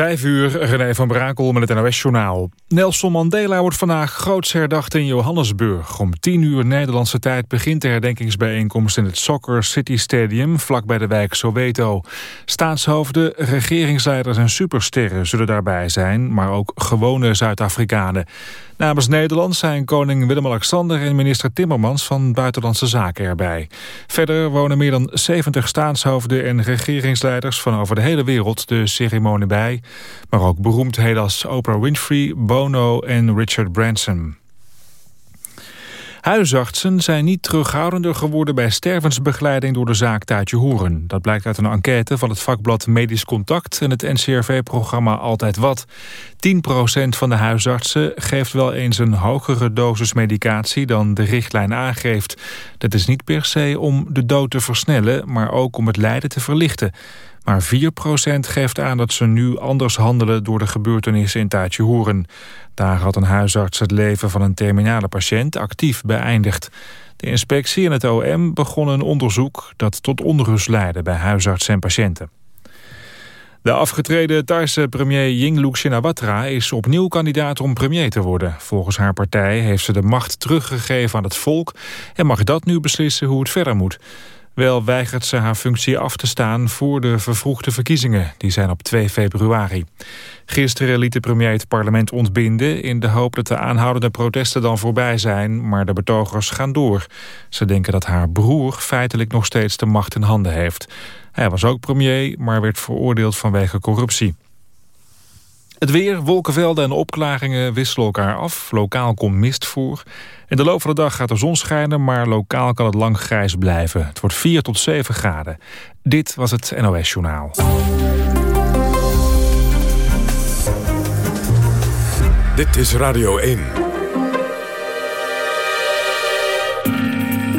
Vijf uur, René van Brakel met het NOS-journaal. Nelson Mandela wordt vandaag groots herdacht in Johannesburg. Om tien uur Nederlandse tijd begint de herdenkingsbijeenkomst... in het Soccer City Stadium, vlak bij de wijk Soweto. Staatshoofden, regeringsleiders en supersterren zullen daarbij zijn... maar ook gewone Zuid-Afrikanen. Namens Nederland zijn koning Willem-Alexander en minister Timmermans van Buitenlandse Zaken erbij. Verder wonen meer dan 70 staatshoofden en regeringsleiders van over de hele wereld de ceremonie bij. Maar ook beroemdheden als Oprah Winfrey, Bono en Richard Branson. Huisartsen zijn niet terughoudender geworden bij stervensbegeleiding door de zaak Taatje Hoeren. Dat blijkt uit een enquête van het vakblad Medisch Contact en het NCRV-programma Altijd Wat. 10% van de huisartsen geeft wel eens een hogere dosis medicatie dan de richtlijn aangeeft. Dat is niet per se om de dood te versnellen, maar ook om het lijden te verlichten. Maar 4% geeft aan dat ze nu anders handelen door de gebeurtenissen in Taatje Hoeren. Daar had een huisarts het leven van een terminale patiënt actief beëindigd. De inspectie en het OM begonnen een onderzoek dat tot onrust leidde bij huisartsen en patiënten. De afgetreden Thaise premier Yingluck Shinawatra is opnieuw kandidaat om premier te worden. Volgens haar partij heeft ze de macht teruggegeven aan het volk en mag dat nu beslissen hoe het verder moet. Wel weigert ze haar functie af te staan voor de vervroegde verkiezingen. Die zijn op 2 februari. Gisteren liet de premier het parlement ontbinden... in de hoop dat de aanhoudende protesten dan voorbij zijn... maar de betogers gaan door. Ze denken dat haar broer feitelijk nog steeds de macht in handen heeft. Hij was ook premier, maar werd veroordeeld vanwege corruptie. Het weer, wolkenvelden en opklaringen wisselen elkaar af. Lokaal komt mist voor. In de loop van de dag gaat de zon schijnen, maar lokaal kan het lang grijs blijven. Het wordt 4 tot 7 graden. Dit was het NOS Journaal. Dit is Radio 1.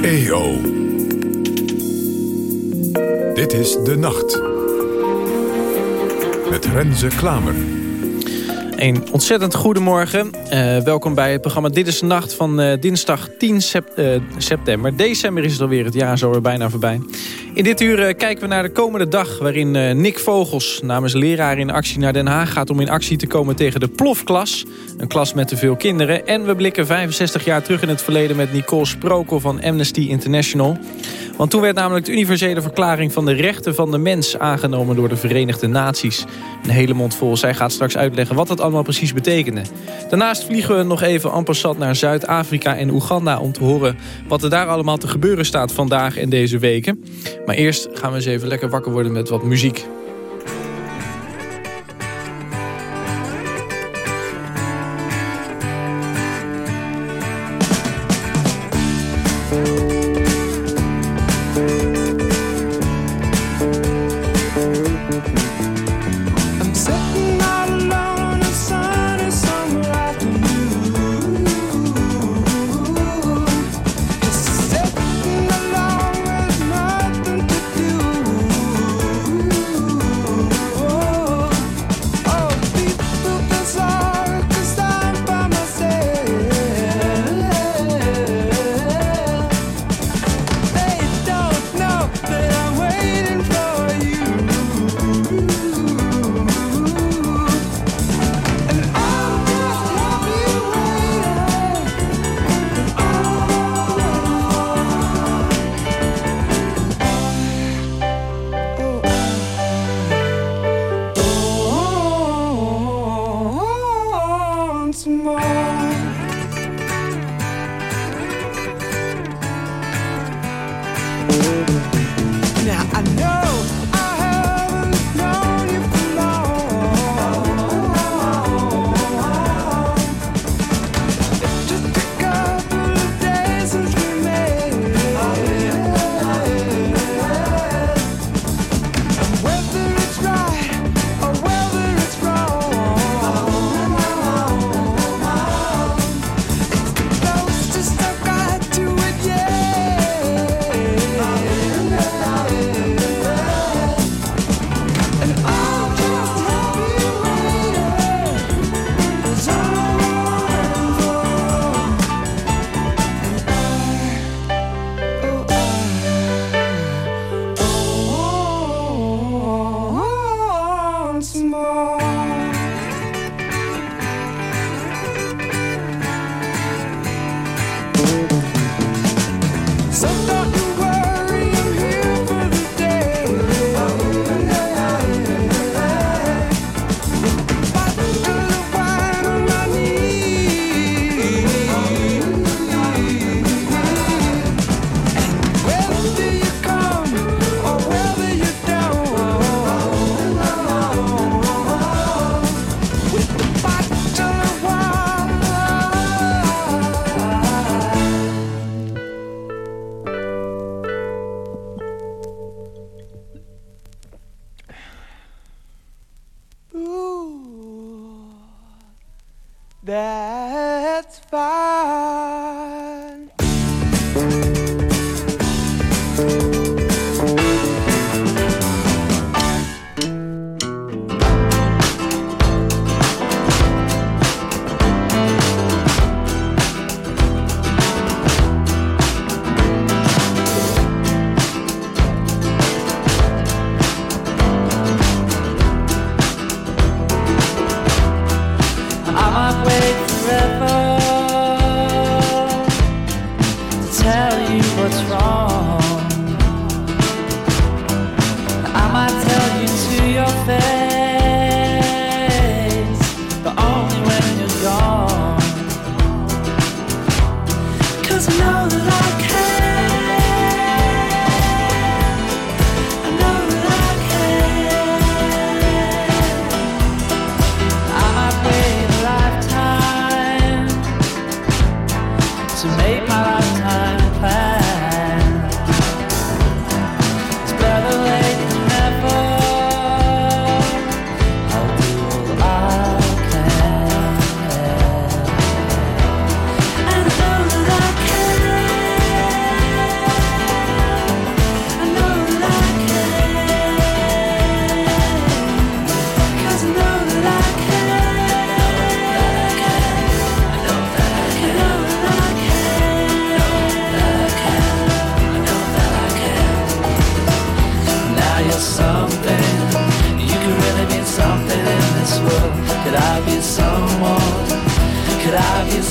EO. Dit is De Nacht. Met Renze Klamer. Een ontzettend goedemorgen. Uh, welkom bij het programma Dit is de Nacht van uh, dinsdag 10 sep uh, september. December is het alweer, het jaar zo bijna voorbij. In dit uur kijken we naar de komende dag... waarin Nick Vogels namens leraar in actie naar Den Haag gaat... om in actie te komen tegen de plofklas. Een klas met te veel kinderen. En we blikken 65 jaar terug in het verleden... met Nicole Sprokel van Amnesty International. Want toen werd namelijk de universele verklaring van de rechten van de mens... aangenomen door de Verenigde Naties. Een hele mond vol. Zij gaat straks uitleggen wat dat allemaal precies betekende. Daarnaast vliegen we nog even en passant naar Zuid-Afrika en Oeganda... om te horen wat er daar allemaal te gebeuren staat vandaag en deze weken. Maar eerst gaan we eens even lekker wakker worden met wat muziek.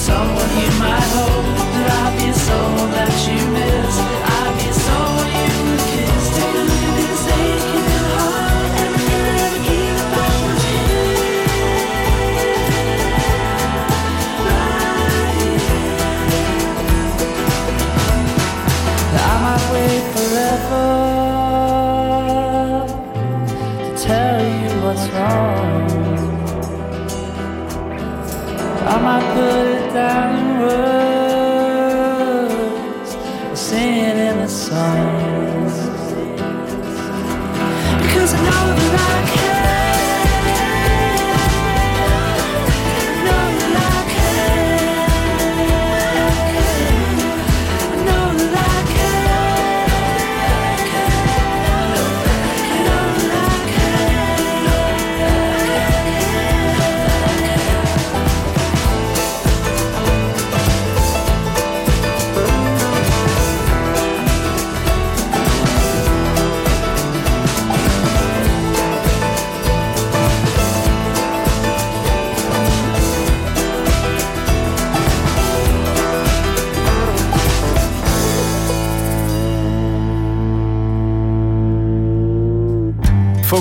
someone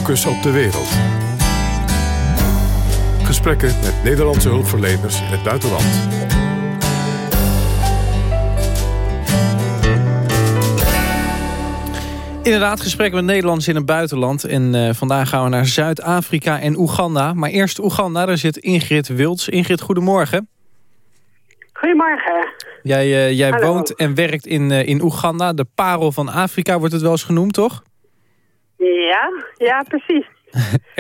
Focus op de wereld. Gesprekken met Nederlandse hulpverleners in het buitenland. Inderdaad, gesprekken met Nederlanders in het buitenland. En uh, vandaag gaan we naar Zuid-Afrika en Oeganda. Maar eerst Oeganda, daar zit Ingrid Wilds. Ingrid, goedemorgen. Goedemorgen. Jij, uh, jij woont en werkt in, uh, in Oeganda. De parel van Afrika wordt het wel eens genoemd, toch? Ja, ja, precies.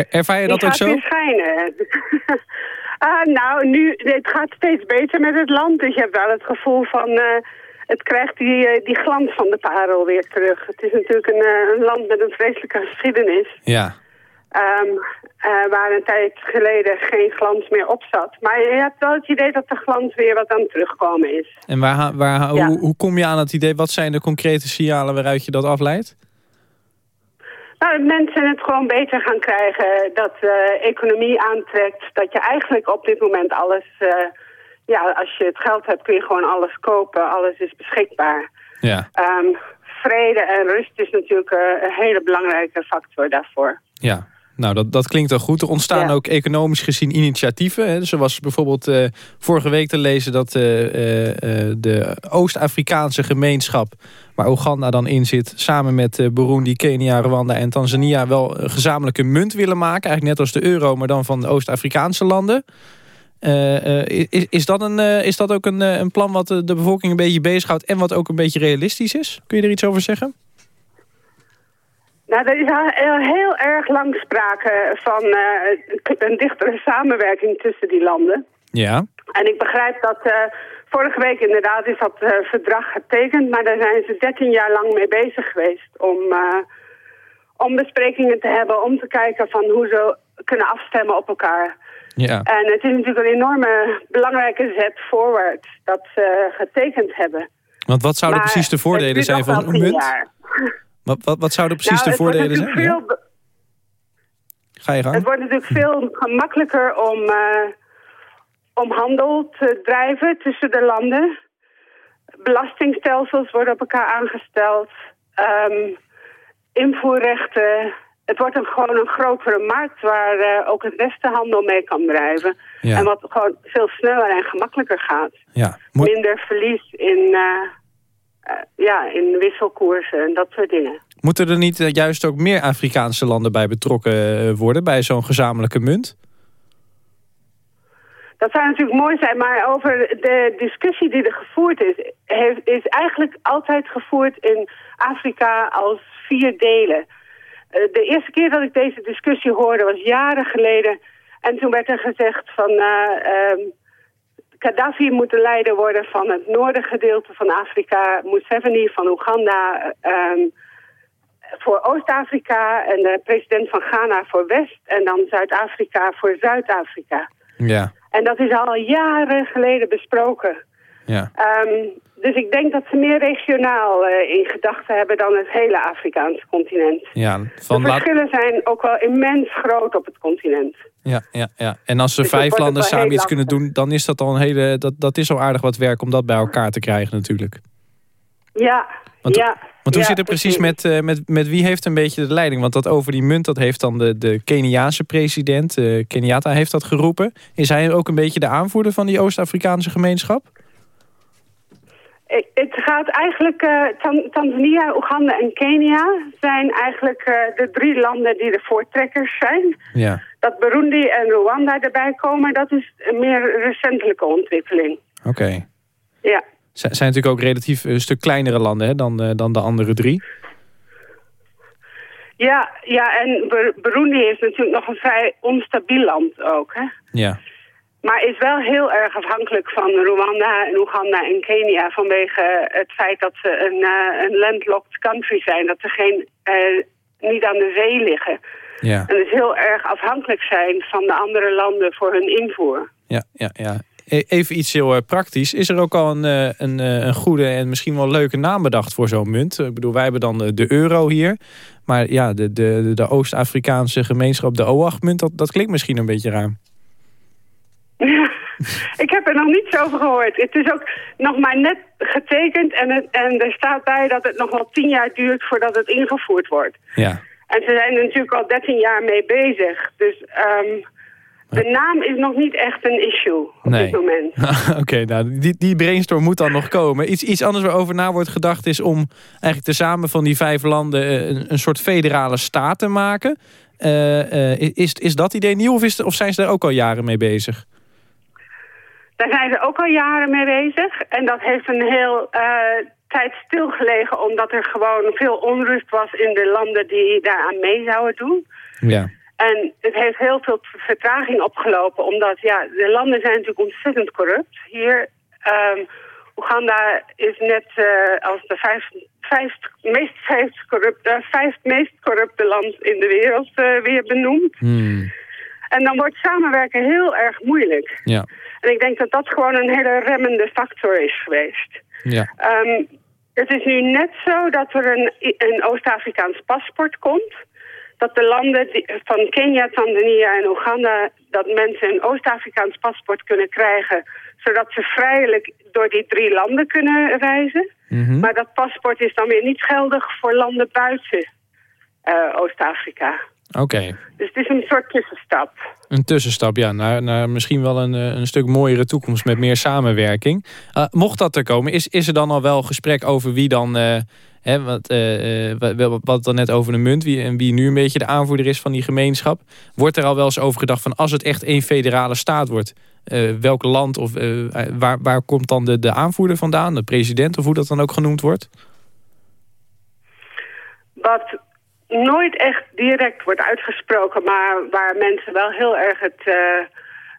ervaar je dat ook zo? Het schijnen. uh, nou, nu, het gaat steeds beter met het land. Dus je hebt wel het gevoel van... Uh, het krijgt die, uh, die glans van de parel weer terug. Het is natuurlijk een, een land met een vreselijke geschiedenis. Ja. Um, waar een tijd geleden geen glans meer op zat. Maar je hebt wel het idee dat de glans weer wat aan het terugkomen is. En waar, waar, ja. hoe, hoe kom je aan het idee? Wat zijn de concrete signalen waaruit je dat afleidt? Nou, dat mensen het gewoon beter gaan krijgen, dat de uh, economie aantrekt, dat je eigenlijk op dit moment alles, uh, ja, als je het geld hebt kun je gewoon alles kopen, alles is beschikbaar. Ja. Um, vrede en rust is natuurlijk uh, een hele belangrijke factor daarvoor. Ja. Nou, dat, dat klinkt al goed. Er ontstaan ja. ook economisch gezien initiatieven. Hè. Zoals bijvoorbeeld uh, vorige week te lezen dat uh, uh, de Oost-Afrikaanse gemeenschap... waar Oeganda dan in zit, samen met Burundi, Kenia, Rwanda en Tanzania... wel een gezamenlijke munt willen maken. Eigenlijk net als de euro, maar dan van de Oost-Afrikaanse landen. is, is, dat een, is dat ook een, een plan wat de bevolking een beetje bezighoudt... en wat ook een beetje realistisch is? Kun je er iets over zeggen? Nou, er is al heel erg lang sprake van uh, een dichtere samenwerking tussen die landen. Ja. En ik begrijp dat uh, vorige week inderdaad is dat uh, verdrag getekend, maar daar zijn ze 13 jaar lang mee bezig geweest om, om besprekingen te hebben, om te kijken van hoe ze kunnen afstemmen op elkaar. Ja. En het is natuurlijk een enorme belangrijke zet forward dat ze getekend hebben. Want wat zouden maar precies de voordelen zijn van een munt? Wat, wat, wat zouden precies nou, de voordelen zijn? Veel, ja? Ga je gang. Het wordt natuurlijk veel gemakkelijker om, uh, om handel te drijven tussen de landen. Belastingstelsels worden op elkaar aangesteld. Um, invoerrechten. Het wordt een, gewoon een grotere markt waar uh, ook het Westen handel mee kan drijven. Ja. En wat gewoon veel sneller en gemakkelijker gaat. Ja. Moet... Minder verlies in, uh, ja, in wisselkoersen en dat soort dingen. Moeten er niet uh, juist ook meer Afrikaanse landen bij betrokken worden... bij zo'n gezamenlijke munt? Dat zou natuurlijk mooi zijn, maar over de discussie die er gevoerd is... Heeft, is eigenlijk altijd gevoerd in Afrika als vier delen. De eerste keer dat ik deze discussie hoorde was jaren geleden... en toen werd er gezegd van... Uh, um, Gaddafi moet de leider worden van het noordengedeelte van Afrika... Museveni van Oeganda... Um, voor Oost-Afrika en de president van Ghana voor West... en dan Zuid-Afrika voor Zuid-Afrika. Ja. En dat is al jaren geleden besproken. Ja. Um, dus ik denk dat ze meer regionaal uh, in gedachten hebben dan het hele Afrikaanse continent. Ja, van de verschillen zijn ook wel immens groot op het continent. Ja, ja, ja. En als ze Dus vijf landen samen iets kunnen doen... dan is dat al een hele... Dat, dat is al aardig wat werk om dat bij elkaar te krijgen natuurlijk. Ja, Want, ja. want hoe ja, zit het precies met, uh, met, met wie heeft een beetje de leiding? Want dat over die munt, dat heeft dan de, de Keniaanse president, uh, Kenyatta heeft dat geroepen. Is hij ook een beetje de aanvoerder van die Oost-Afrikaanse gemeenschap? Het gaat eigenlijk, uh, Tanzania, Oeganda en Kenia zijn eigenlijk uh, de drie landen die de voortrekkers zijn. Ja. Dat Burundi en Rwanda erbij komen, dat is een meer recentelijke ontwikkeling. Oké. Okay. Ja. Z zijn natuurlijk ook relatief een stuk kleinere landen hè, dan, uh, dan de andere drie. Ja, ja en Bur Burundi is natuurlijk nog een vrij onstabiel land ook. Hè? Ja. Maar is wel heel erg afhankelijk van Rwanda en Oeganda en Kenia... vanwege het feit dat ze een, uh, een landlocked country zijn. Dat ze geen, uh, niet aan de zee liggen. Ja. En dus heel erg afhankelijk zijn van de andere landen voor hun invoer. Ja, ja, ja. Even iets heel uh, praktisch. Is er ook al een, een, een goede en misschien wel leuke naam bedacht voor zo'n munt? Ik bedoel, wij hebben dan de euro hier. Maar ja, de, de, de Oost-Afrikaanse gemeenschap, de OAG-munt, dat, dat klinkt misschien een beetje raar. ik heb er nog niets over gehoord. Het is ook nog maar net getekend en, het, en er staat bij dat het nog wel tien jaar duurt voordat het ingevoerd wordt. Ja. En ze zijn er natuurlijk al dertien jaar mee bezig. Dus um, de naam is nog niet echt een issue op nee. dit moment. Oké, okay, nou, die, die brainstorm moet dan nog komen. Iets, iets anders waarover na wordt gedacht is om eigenlijk tezamen van die vijf landen een, een soort federale staat te maken. Uh, uh, is, is dat idee nieuw of, is, of zijn ze daar ook al jaren mee bezig? Daar zijn ze ook al jaren mee bezig. En dat heeft een heel uh, tijd stilgelegen... omdat er gewoon veel onrust was in de landen die daaraan mee zouden doen. Ja. En het heeft heel veel vertraging opgelopen... omdat ja, de landen zijn natuurlijk ontzettend corrupt. Hier, um, Oeganda is net uh, als de vijf, vijf, meest, vijf, corrupte, vijf meest corrupte land in de wereld uh, weer benoemd. Hmm. En dan wordt samenwerken heel erg moeilijk. Ja. En ik denk dat dat gewoon een hele remmende factor is geweest. Ja. Um, het is nu net zo dat er een, een Oost-Afrikaans paspoort komt. Dat de landen die, van Kenia, Tanzania en Oeganda... dat mensen een Oost-Afrikaans paspoort kunnen krijgen... zodat ze vrijelijk door die drie landen kunnen reizen. Mm -hmm. Maar dat paspoort is dan weer niet geldig voor landen buiten uh, Oost-Afrika. Oké. Okay. Dus het is een soort tussenstap. Een tussenstap, ja. Naar, naar misschien wel een, een stuk mooiere toekomst met meer samenwerking. Uh, mocht dat er komen, is, is er dan al wel gesprek over wie dan... Uh, hè, wat, uh, wat dan net over de munt, wie, en wie nu een beetje de aanvoerder is van die gemeenschap. Wordt er al wel eens over gedacht van als het echt één federale staat wordt... welk land of waar, waar komt dan de, de aanvoerder vandaan? De president of hoe dat dan ook genoemd wordt? Wat nooit echt direct wordt uitgesproken... maar waar mensen wel heel erg het uh,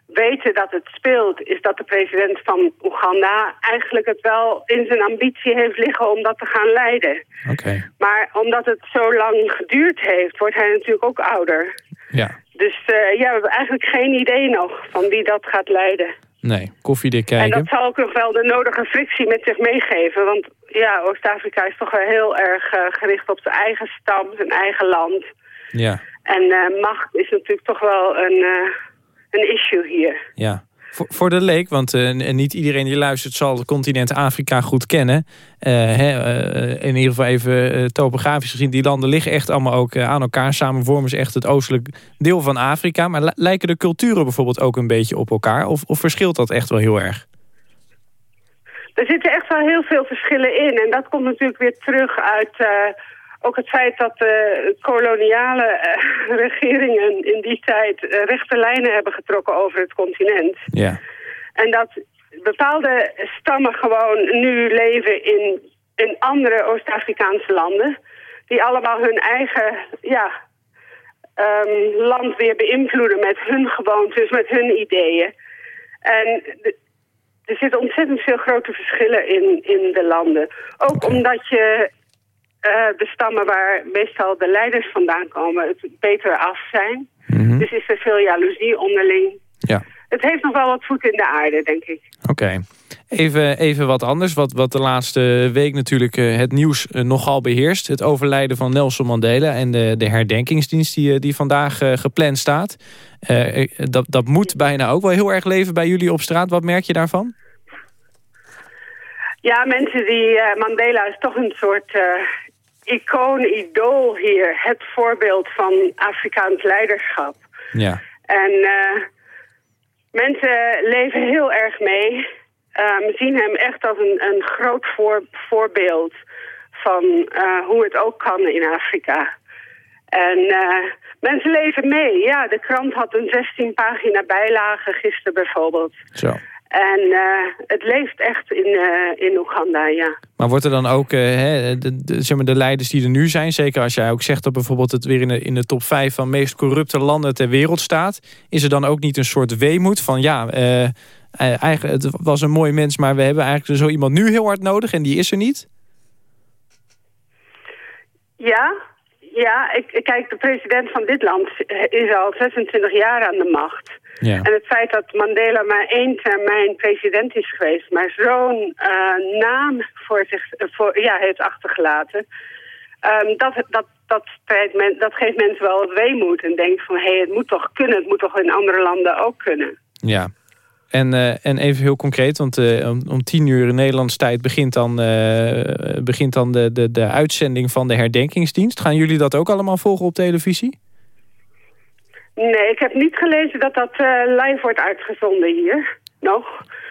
weten dat het speelt... is dat de president van Oeganda eigenlijk het wel in zijn ambitie heeft liggen om dat te gaan leiden. Oké. Maar omdat het zo lang geduurd heeft, wordt hij natuurlijk ook ouder. Ja. Dus uh, ja, we hebben eigenlijk geen idee nog van wie dat gaat leiden. Nee, koffiedik kijken. En dat zal ook nog wel de nodige frictie met zich meegeven. Want ja, Oost-Afrika is toch wel heel erg uh, gericht op zijn eigen stam, zijn eigen land. Ja. En uh, macht is natuurlijk toch wel een, een issue hier. Ja. Voor, voor de leek, want niet iedereen die luistert zal het continent Afrika goed kennen. Hè, uh, in ieder geval even topografisch gezien, die landen liggen echt allemaal ook aan elkaar. Samen vormen ze echt het oostelijk deel van Afrika. Maar lijken de culturen bijvoorbeeld ook een beetje op elkaar? Of, of verschilt dat echt wel heel erg? Er zitten echt wel heel veel verschillen in. En dat komt natuurlijk weer terug uit ook het feit dat de koloniale uh, regeringen in die tijd rechte lijnen hebben getrokken over het continent. Ja. En dat bepaalde stammen gewoon nu leven in, in andere Oost-Afrikaanse landen. Die allemaal hun eigen ja, um, land weer beïnvloeden met hun gewoontes, met hun ideeën. En de, er zitten ontzettend veel grote verschillen in, in de landen. Ook okay. omdat je uh, de stammen waar meestal de leiders vandaan komen het beter af zijn. Mhm. Mm -hmm. Dus is er veel jaloezie onderling. Ja. Het heeft nog wel wat voet in de aarde, denk ik. Oké. Okay. Even, even wat anders, wat, wat de laatste week natuurlijk uh, het nieuws uh, nogal beheerst. Het overlijden van Nelson Mandela en de, de herdenkingsdienst die, die vandaag gepland staat. dat, dat moet bijna ook wel heel erg leven bij jullie op straat. Wat merk je daarvan? Ja, mensen die... Mandela is toch een soort icoon, idool hier. Het voorbeeld van Afrikaans leiderschap. Ja. En mensen leven heel erg mee. Um, zien hem echt als een, een groot voor, voorbeeld van uh, hoe het ook kan in Afrika. En uh, mensen leven mee. Ja, de krant had een 16 pagina bijlage gisteren bijvoorbeeld. Zo. En uh, het leeft echt in, uh, in Oeganda, ja. Maar wordt er dan ook, uh, hè, de, de, zeg maar de leiders die er nu zijn... zeker als jij ook zegt dat bijvoorbeeld het weer in de, in de top 5... van meest corrupte landen ter wereld staat... is er dan ook niet een soort weemoed van... ja, eigenlijk, het was een mooi mens... maar we hebben eigenlijk zo iemand nu heel hard nodig... en die is er niet? Ja, ja ik, kijk, de president van dit land is al 26 jaar aan de macht... Ja. En het feit dat Mandela maar één termijn president is geweest... maar zo'n uh, naam voor zich voor, ja, heeft achtergelaten... Um, dat, dat, dat, men, dat geeft mensen wel wat weemoed. En denkt van, hé, hey, het moet toch kunnen. Het moet toch in andere landen ook kunnen. Ja. En, uh, en even heel concreet, want uh, om, om tien uur in Nederlandse tijd... begint dan, begint dan de, de, de uitzending van de herdenkingsdienst. Gaan jullie dat ook allemaal volgen op televisie? Nee, ik heb niet gelezen dat dat uh, live wordt uitgezonden hier. Nog.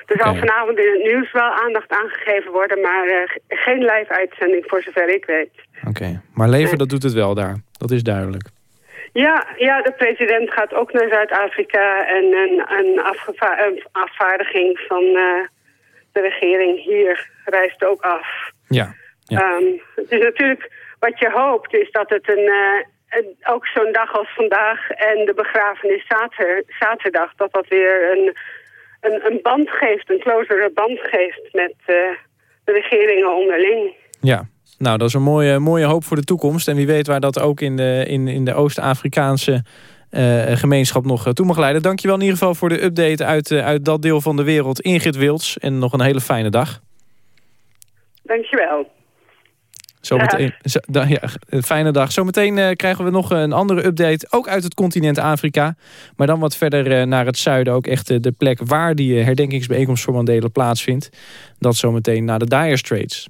Er zal okay. vanavond in het nieuws wel aandacht aangegeven worden... maar uh, geen live-uitzending voor zover ik weet. Oké, okay. maar leven dat doet het wel daar. Dat is duidelijk. Ja, ja de president gaat ook naar Zuid-Afrika... en een, een, een, afvaardiging van uh, de regering hier reist ook af. Ja. ja. Um, het is natuurlijk... Wat je hoopt is dat het een en ook zo'n dag als vandaag en de begrafenis zater, zaterdag... dat dat weer een, een, een band geeft, een closere band geeft met uh, de regeringen onderling. Ja, nou dat is een mooie, mooie hoop voor de toekomst. En wie weet waar dat ook in de, in, in de Oost-Afrikaanse uh, gemeenschap nog toe mag leiden. Dankjewel in ieder geval voor de update uit, uh, uit dat deel van de wereld. Ingrid Wilds en nog een hele fijne dag. Dankjewel. Zometeen, ja. ja, een fijne dag. Zometeen uh, krijgen we nog een andere update, ook uit het continent Afrika. Maar dan wat verder uh, naar het zuiden, ook echt uh, de plek waar die herdenkingsbijeenkomst voor Mandela plaatsvindt. Dat zometeen naar de Dire Straits.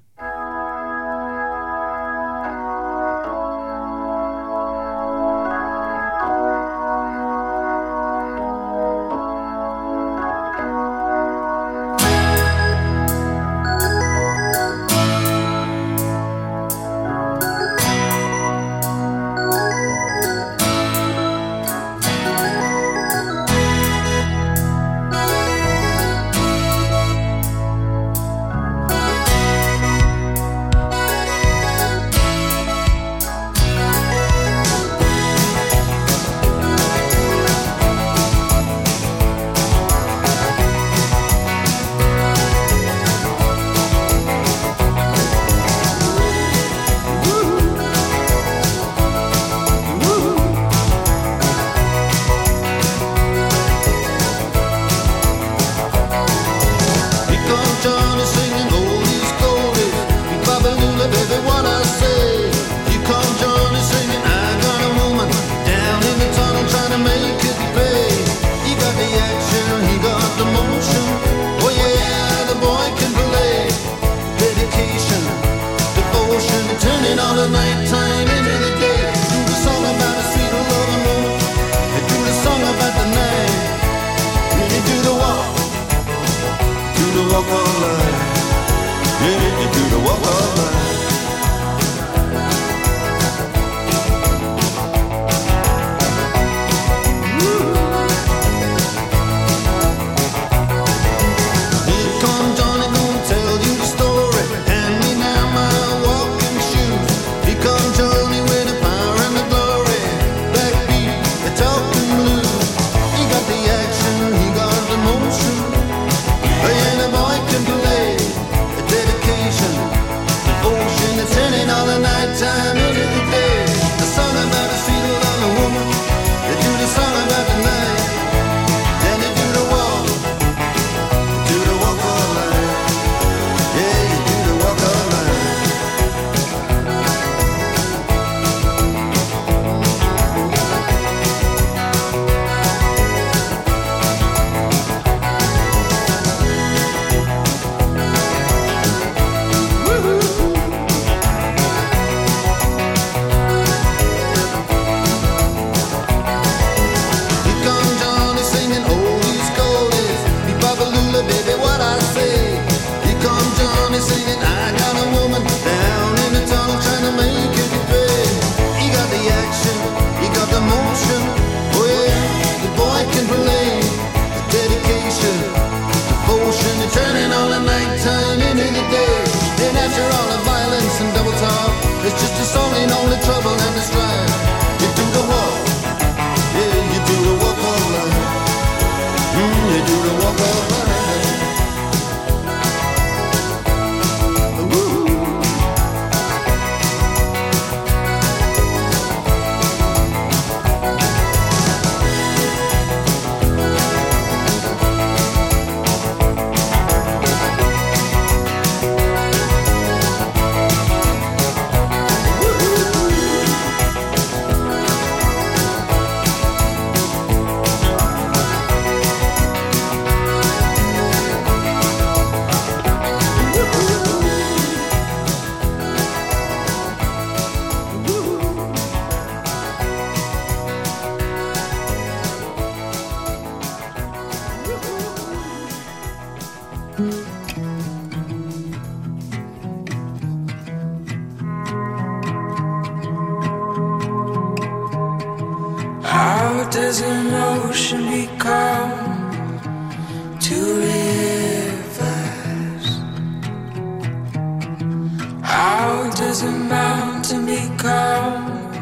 Does a mountain become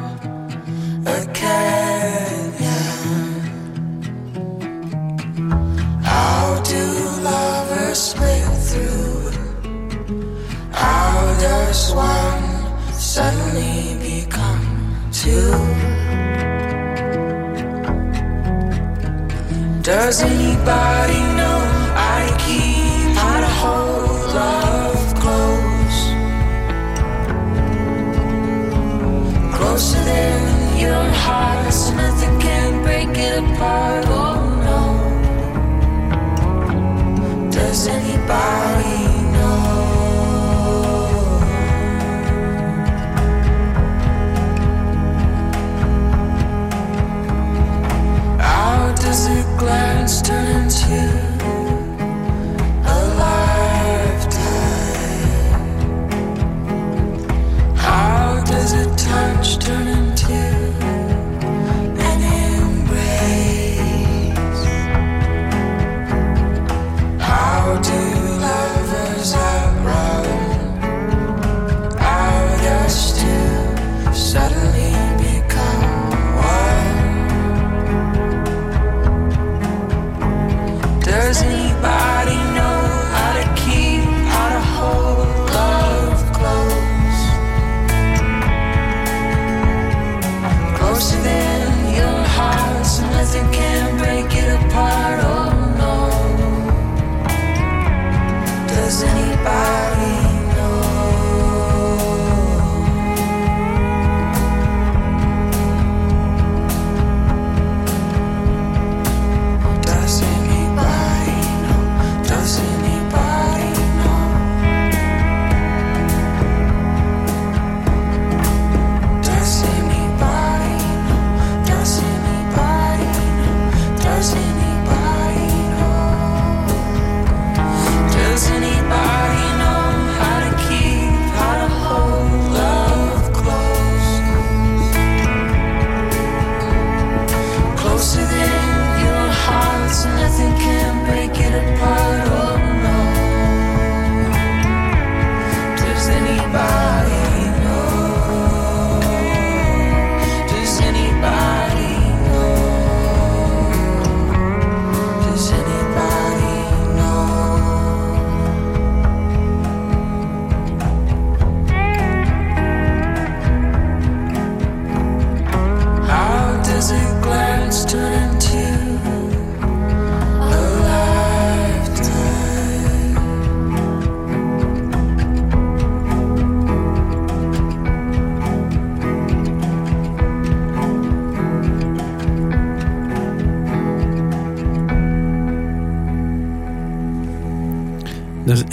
a canyon? How do lovers split through? How does one suddenly become two? Does anybody heart, nothing can break it apart. Oh no. Does anybody know? does a glance turn into a lifetime? How does a touch turn into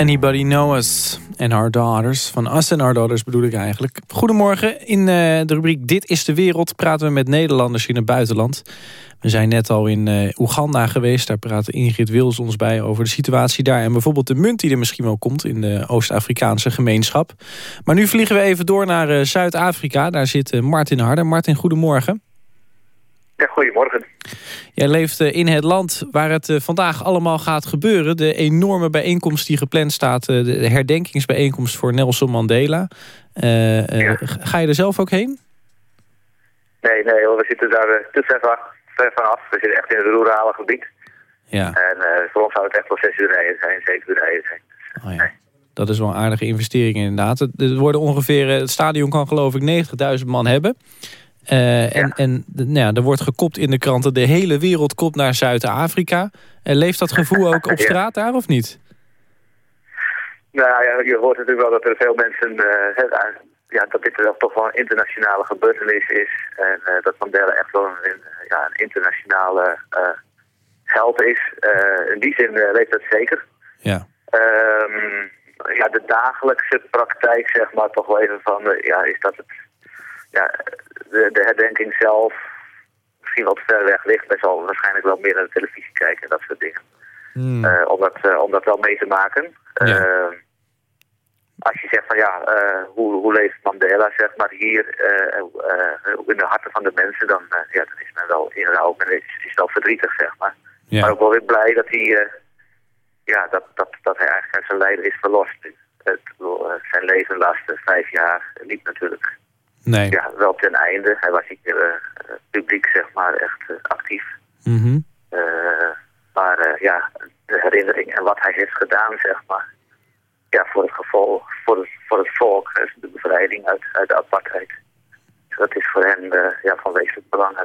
anybody know us and our daughters? Van us and our daughters bedoel ik eigenlijk. Goedemorgen. In eh, de rubriek Dit is de Wereld praten we met Nederlanders in het buitenland. We zijn net al in eh, Oeganda geweest. Daar praat Ingrid Wils ons bij over de situatie daar. En bijvoorbeeld de munt die er misschien wel komt in de Oost-Afrikaanse gemeenschap. Maar nu vliegen we even door naar eh, Zuid-Afrika. Daar zit Martin Harder. Martin, goedemorgen. Ja, goedemorgen. Jij leeft eh, in het land waar het eh, vandaag allemaal gaat gebeuren. De enorme bijeenkomst die gepland staat. eh, De herdenkingsbijeenkomst voor Nelson Mandela. Ja. Ga je er zelf ook heen? Nee, nee, hoor, we zitten daar te ver, van, ver vanaf. We zitten echt in het rurale gebied. Ja. En voor ons zou het echt wel zes uur rijden zijn, zeven uur rijden zijn. Oh ja. Dat is wel een aardige investering inderdaad. Het- worden ongeveer, het stadion kan geloof ik 90.000 man hebben. Eh, en en nou ja, er wordt gekopt in de kranten, de hele wereld komt naar Zuid-Afrika. En leeft dat gevoel ook op Ja. straat daar of niet? Nou ja, je hoort natuurlijk wel dat er veel mensen, eh, eh, ja, dat dit toch wel een internationale gebeurtenis is. En eh, dat Mandela echt wel een, ja, een internationale eh, held is. Eh, in die zin eh, leeft dat zeker. Ja. Ehm, ja, de dagelijkse praktijk, zeg maar, toch wel even van, eh, ja, is dat het, ja, de, de herdenking zelf misschien wat ver weg ligt. Men zal waarschijnlijk wel meer naar de televisie kijken en dat soort dingen. Hmm. Eh, om, dat, eh, om dat wel mee te maken. Ja. Ehm, als je zegt van ja, eh, hoe, hoe leeft Mandela zeg maar hier eh, eh, in de harten van de mensen, dan, eh, ja, dan is men wel in rouw, is, is wel verdrietig zeg maar. Ja. Maar ook wel weer blij dat hij, eh, ja, dat, dat, dat hij eigenlijk uit zijn lijden is verlost. Het, eh, zijn leven de laatste vijf jaar liep natuurlijk Nee. ja, wel ten einde. Hij was niet meer eh, publiek zeg maar echt eh, actief. Mhm. Eh, maar ja, de herinnering en wat hij heeft gedaan, zeg maar. Ja, voor het gevolg, voor het, voor het volk, de bevrijding uit, uit de apartheid. Dus dat is voor hen ja, van wezenlijk belang.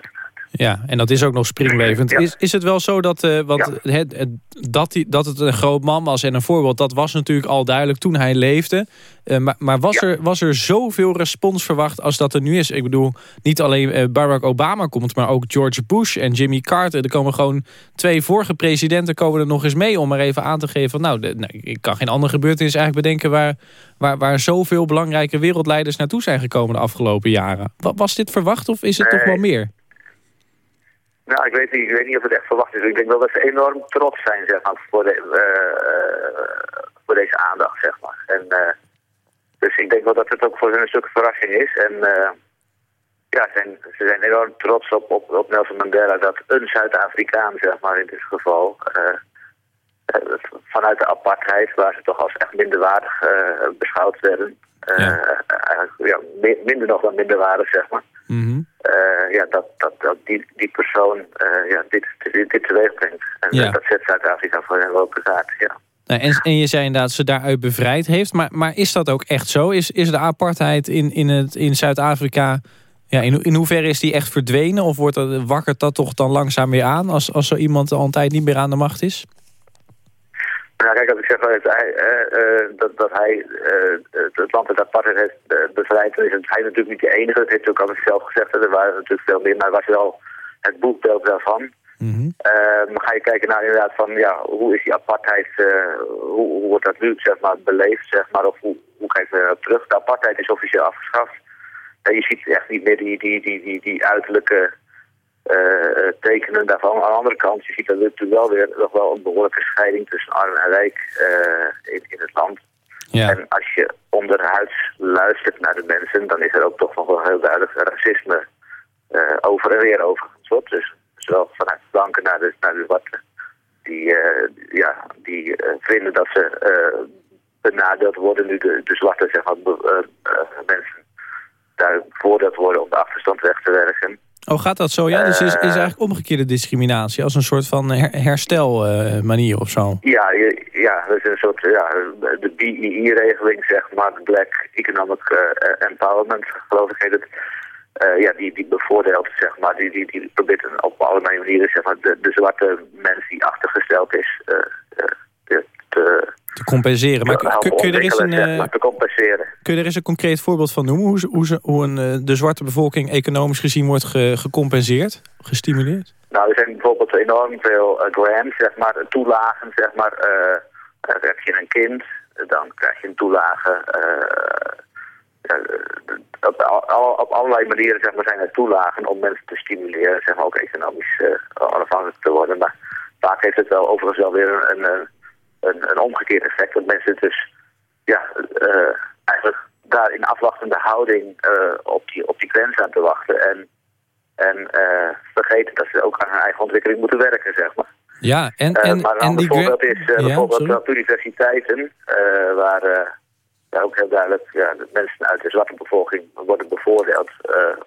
Ja, en dat is ook nog springlevend. Ja. Is, is het wel zo dat, want het, het- dat, hij, dat het een groot man was en een voorbeeld... dat was natuurlijk al duidelijk toen hij leefde. Eh, maar maar was, Ja. er, was er zoveel respons verwacht als dat er nu is? Ik bedoel, niet alleen eh, Barack Obama komt... maar ook George Bush en Jimmy Carter. Er komen gewoon twee vorige presidenten komen er nog eens mee... om er even aan te geven van... nou, de, nou ik kan geen andere gebeurtenis eigenlijk bedenken... Waar, waar, waar zoveel belangrijke wereldleiders naartoe zijn gekomen de afgelopen jaren. Wa- Was dit verwacht of is het toch wel meer? Nou, ik weet, niet, ik weet niet of het echt verwacht is. Ik denk wel dat ze enorm trots zijn, zeg maar, voor, de, eh, eh, voor deze aandacht, zeg maar. En, eh, dus ik denk wel dat het ook voor hun een stuk verrassing is. En ja, zijn, ze zijn enorm trots op, op, op Nelson Mandela dat een Zuid-Afrikaan, zeg maar, in dit geval, vanuit de apartheid, waar ze toch als echt minderwaardig beschouwd werden. Ja. eigenlijk, ja, mi- minder nog dan minderwaardig, zeg maar. Mhm. Eh, ja, dat, dat, dat die, die persoon eh, ja, dit, dit, dit teweeg brengt. En Ja. eh, dat zet Zuid-Afrika voor hen wel op de kaart, ja. Nou, en, en je zei inderdaad ze daaruit bevrijd heeft. Maar, maar is dat ook echt zo? Is, is de apartheid in, in, het, in Zuid-Afrika... Ja, in, in hoeverre is die echt verdwenen? Of wordt dat, wakkert dat toch dan langzaam weer aan... als, als zo iemand al een tijd niet meer aan de macht is? Nou, kijk, als ik zeg dat hij, eh, eh, dat, dat hij eh, het, land uit apartheid heeft bevrijd, dan is het, hij natuurlijk niet de enige. Dat heeft ook al zelf gezegd. Er waren natuurlijk veel meer, maar hij was wel het boekbeeld daarvan. Ehm, ga je kijken naar inderdaad van, ja, hoe is die apartheid, hoe, hoe wordt dat nu, zeg maar, beleefd, zeg maar, of hoe, hoe kijken we terug? De apartheid is officieel afgeschaft. En je ziet echt niet meer die, die, die, die, die uiterlijke eh, tekenen daarvan. Aan de andere kant, je ziet dat er natuurlijk wel weer nog wel een behoorlijke scheiding tussen arm en rijk eh, in, in het land. Ja. En als je onderhuids luistert naar de mensen, dan is er ook toch nog wel heel duidelijk racisme over en weer overigens. hoor. Dus zowel vanuit de blanken naar de, naar de zwarte. Die, ja, die vinden dat ze benadeeld worden nu de, de zwarte zeg maar, mensen daar bevoordeeld worden om de achterstand weg te werken. Oh, gaat dat zo? Ja, dus is, is Eh. eigenlijk omgekeerde discriminatie... als een soort van her, herstelmanier manier of zo. Ja, ja, dat is een soort, ja, de BEE-regeling, zeg maar, Black Economic eh, Empowerment, geloof ik heet het. Ja, die, die bevoordeelt, zeg maar, die, die, die probeert op allerlei manieren, zeg maar, de, de zwarte mens die achtergesteld is, te, te, Te compenseren. Maar kun, je er eens een, eh, kun je er eens een concreet voorbeeld van noemen? Hoe, ze- hoe, ze, hoe een, eh, de zwarte bevolking economisch gezien wordt ge- gecompenseerd? Gestimuleerd? Nou, er zijn bijvoorbeeld enorm veel eh, grants, zeg maar, toelagen, zeg maar. heb je een kind, dan krijg je een toelage. op, al- op allerlei manieren zeg maar, zijn er toelagen om mensen te stimuleren, zeg maar, ook economisch onafhankelijk te worden. Maar vaak heeft het wel overigens wel weer een, een, een, een omgekeerd effect. Dat mensen dus ja, eh, eigenlijk daar in afwachtende houding eh, op, die, op die grens aan te wachten. En en eh, vergeten dat ze ook aan hun eigen ontwikkeling moeten werken, zeg maar. Ja, en, en, maar een en ander die... voorbeeld is Ja, bijvoorbeeld sorry. op universiteiten, waar ja, ook heel duidelijk ja, mensen uit de zwarte bevolking worden bevoordeeld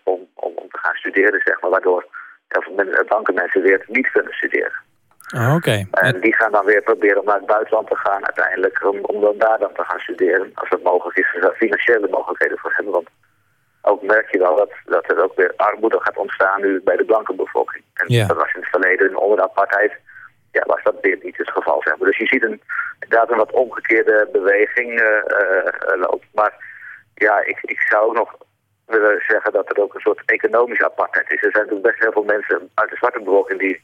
om, om, om te gaan studeren, zeg maar, waardoor heel veel mensen, blanke mensen weer niet kunnen studeren. Ah, Oké. En die gaan dan weer proberen om naar het buitenland te gaan uiteindelijk, om, om dan daar dan te gaan studeren, als dat mogelijk is, er financiële mogelijkheden voor hebben. Want ook merk je wel dat, dat er ook weer armoede gaat ontstaan nu bij de blanke bevolking. En Ja. dat was in het verleden onder de apartheid, ja, was dat weer niet het geval. Zeg maar. Dus je ziet een, inderdaad een wat omgekeerde beweging eh, eh, eh, lopen. Maar ja, ik, ik zou ook nog willen zeggen dat er ook een soort economische apartheid is. Er zijn natuurlijk best heel veel mensen uit de zwarte bevolking die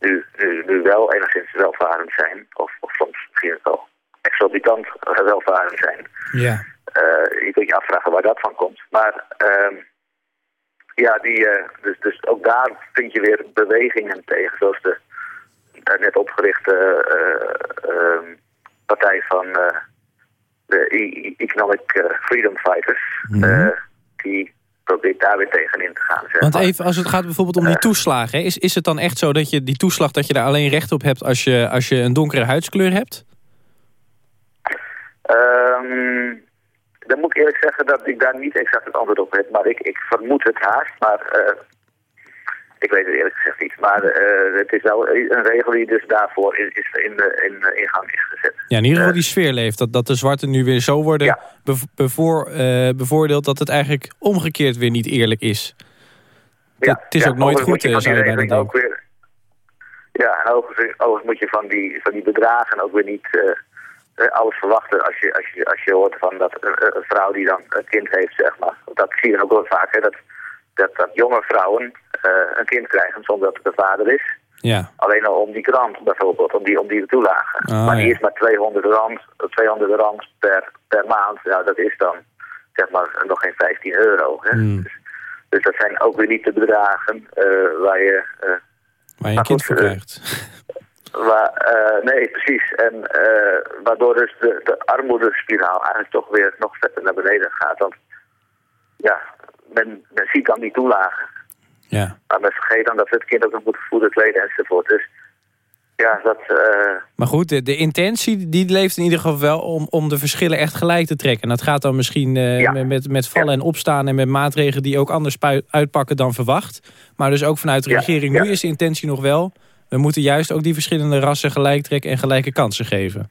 nu, nu, nu wel enigszins welvarend zijn. Of, of soms misschien wel exorbitant welvarend zijn. Ja. Eh, je kunt je afvragen waar dat van komt. Maar ehm, ja, die, eh, dus, dus ook daar vind je weer bewegingen tegen. Zoals de eh, net opgerichte eh, ehm, partij van, eh, de E- Economic eh, Freedom Fighters. Eh, die probeert daar weer tegenin te gaan. Zeg Want even, als het gaat bijvoorbeeld om die toeslagen... hè, is, is het dan echt zo dat je die toeslag dat je daar alleen recht op hebt... als je, als je een donkere huidskleur hebt? Ehm, dan moet ik eerlijk zeggen dat ik daar niet exact het antwoord op heb. Maar ik, ik vermoed het haast. Maar eh, ik weet het eerlijk gezegd niet. Maar eh, het is wel een regel die dus daarvoor in, is in, de, in, de ingang is gezet. Ja, in ieder geval die sfeer leeft. Dat, dat de zwarten nu weer zo worden Ja. bev- bevoor, eh, bevoordeeld... dat het eigenlijk omgekeerd weer niet eerlijk is. Het- het is ook nooit goed, je eh, zou je bijna regeling ook weer. Ja, en overigens, moet je van die, van die bedragen ook weer niet eh, eh, alles verwachten als je, als, je, als je hoort van dat een, een vrouw die dan een kind heeft, zeg maar. Dat zie je dan ook wel vaak, hè, dat, dat, dat jonge vrouwen eh, een kind krijgen zonder dat het de vader is. Ja, Alleen al om die krant bijvoorbeeld, om die, om die toelagen. Ah, maar die ja. is maar 200 rand, 200 rand per, per maand. Ja, dat is dan zeg maar nog geen 15 euro. Hè? Hmm. Dus, dus dat zijn ook weer niet de bedragen eh, waar je... eh, waar je een kind voor eh, krijgt. Waar, eh, nee, precies. En eh, waardoor dus de, de armoedespiraal eigenlijk toch weer nog verder naar beneden gaat. Want ja, men, men ziet dan die toelagen. Ja. Maar vergeet dan dat we het kind ook nog moeten voeden, kleden enzovoort. Dus ja, dat... eh, Maar goed, de, de intentie die leeft in ieder geval wel om, om de verschillen echt gelijk te trekken. En dat gaat dan misschien eh, Ja. met, met, vallen en opstaan en met maatregelen die ook anders uitpakken dan verwacht. Maar dus ook vanuit de Ja, regering, nu is de intentie nog wel... we moeten juist ook die verschillende rassen gelijk trekken en gelijke kansen geven.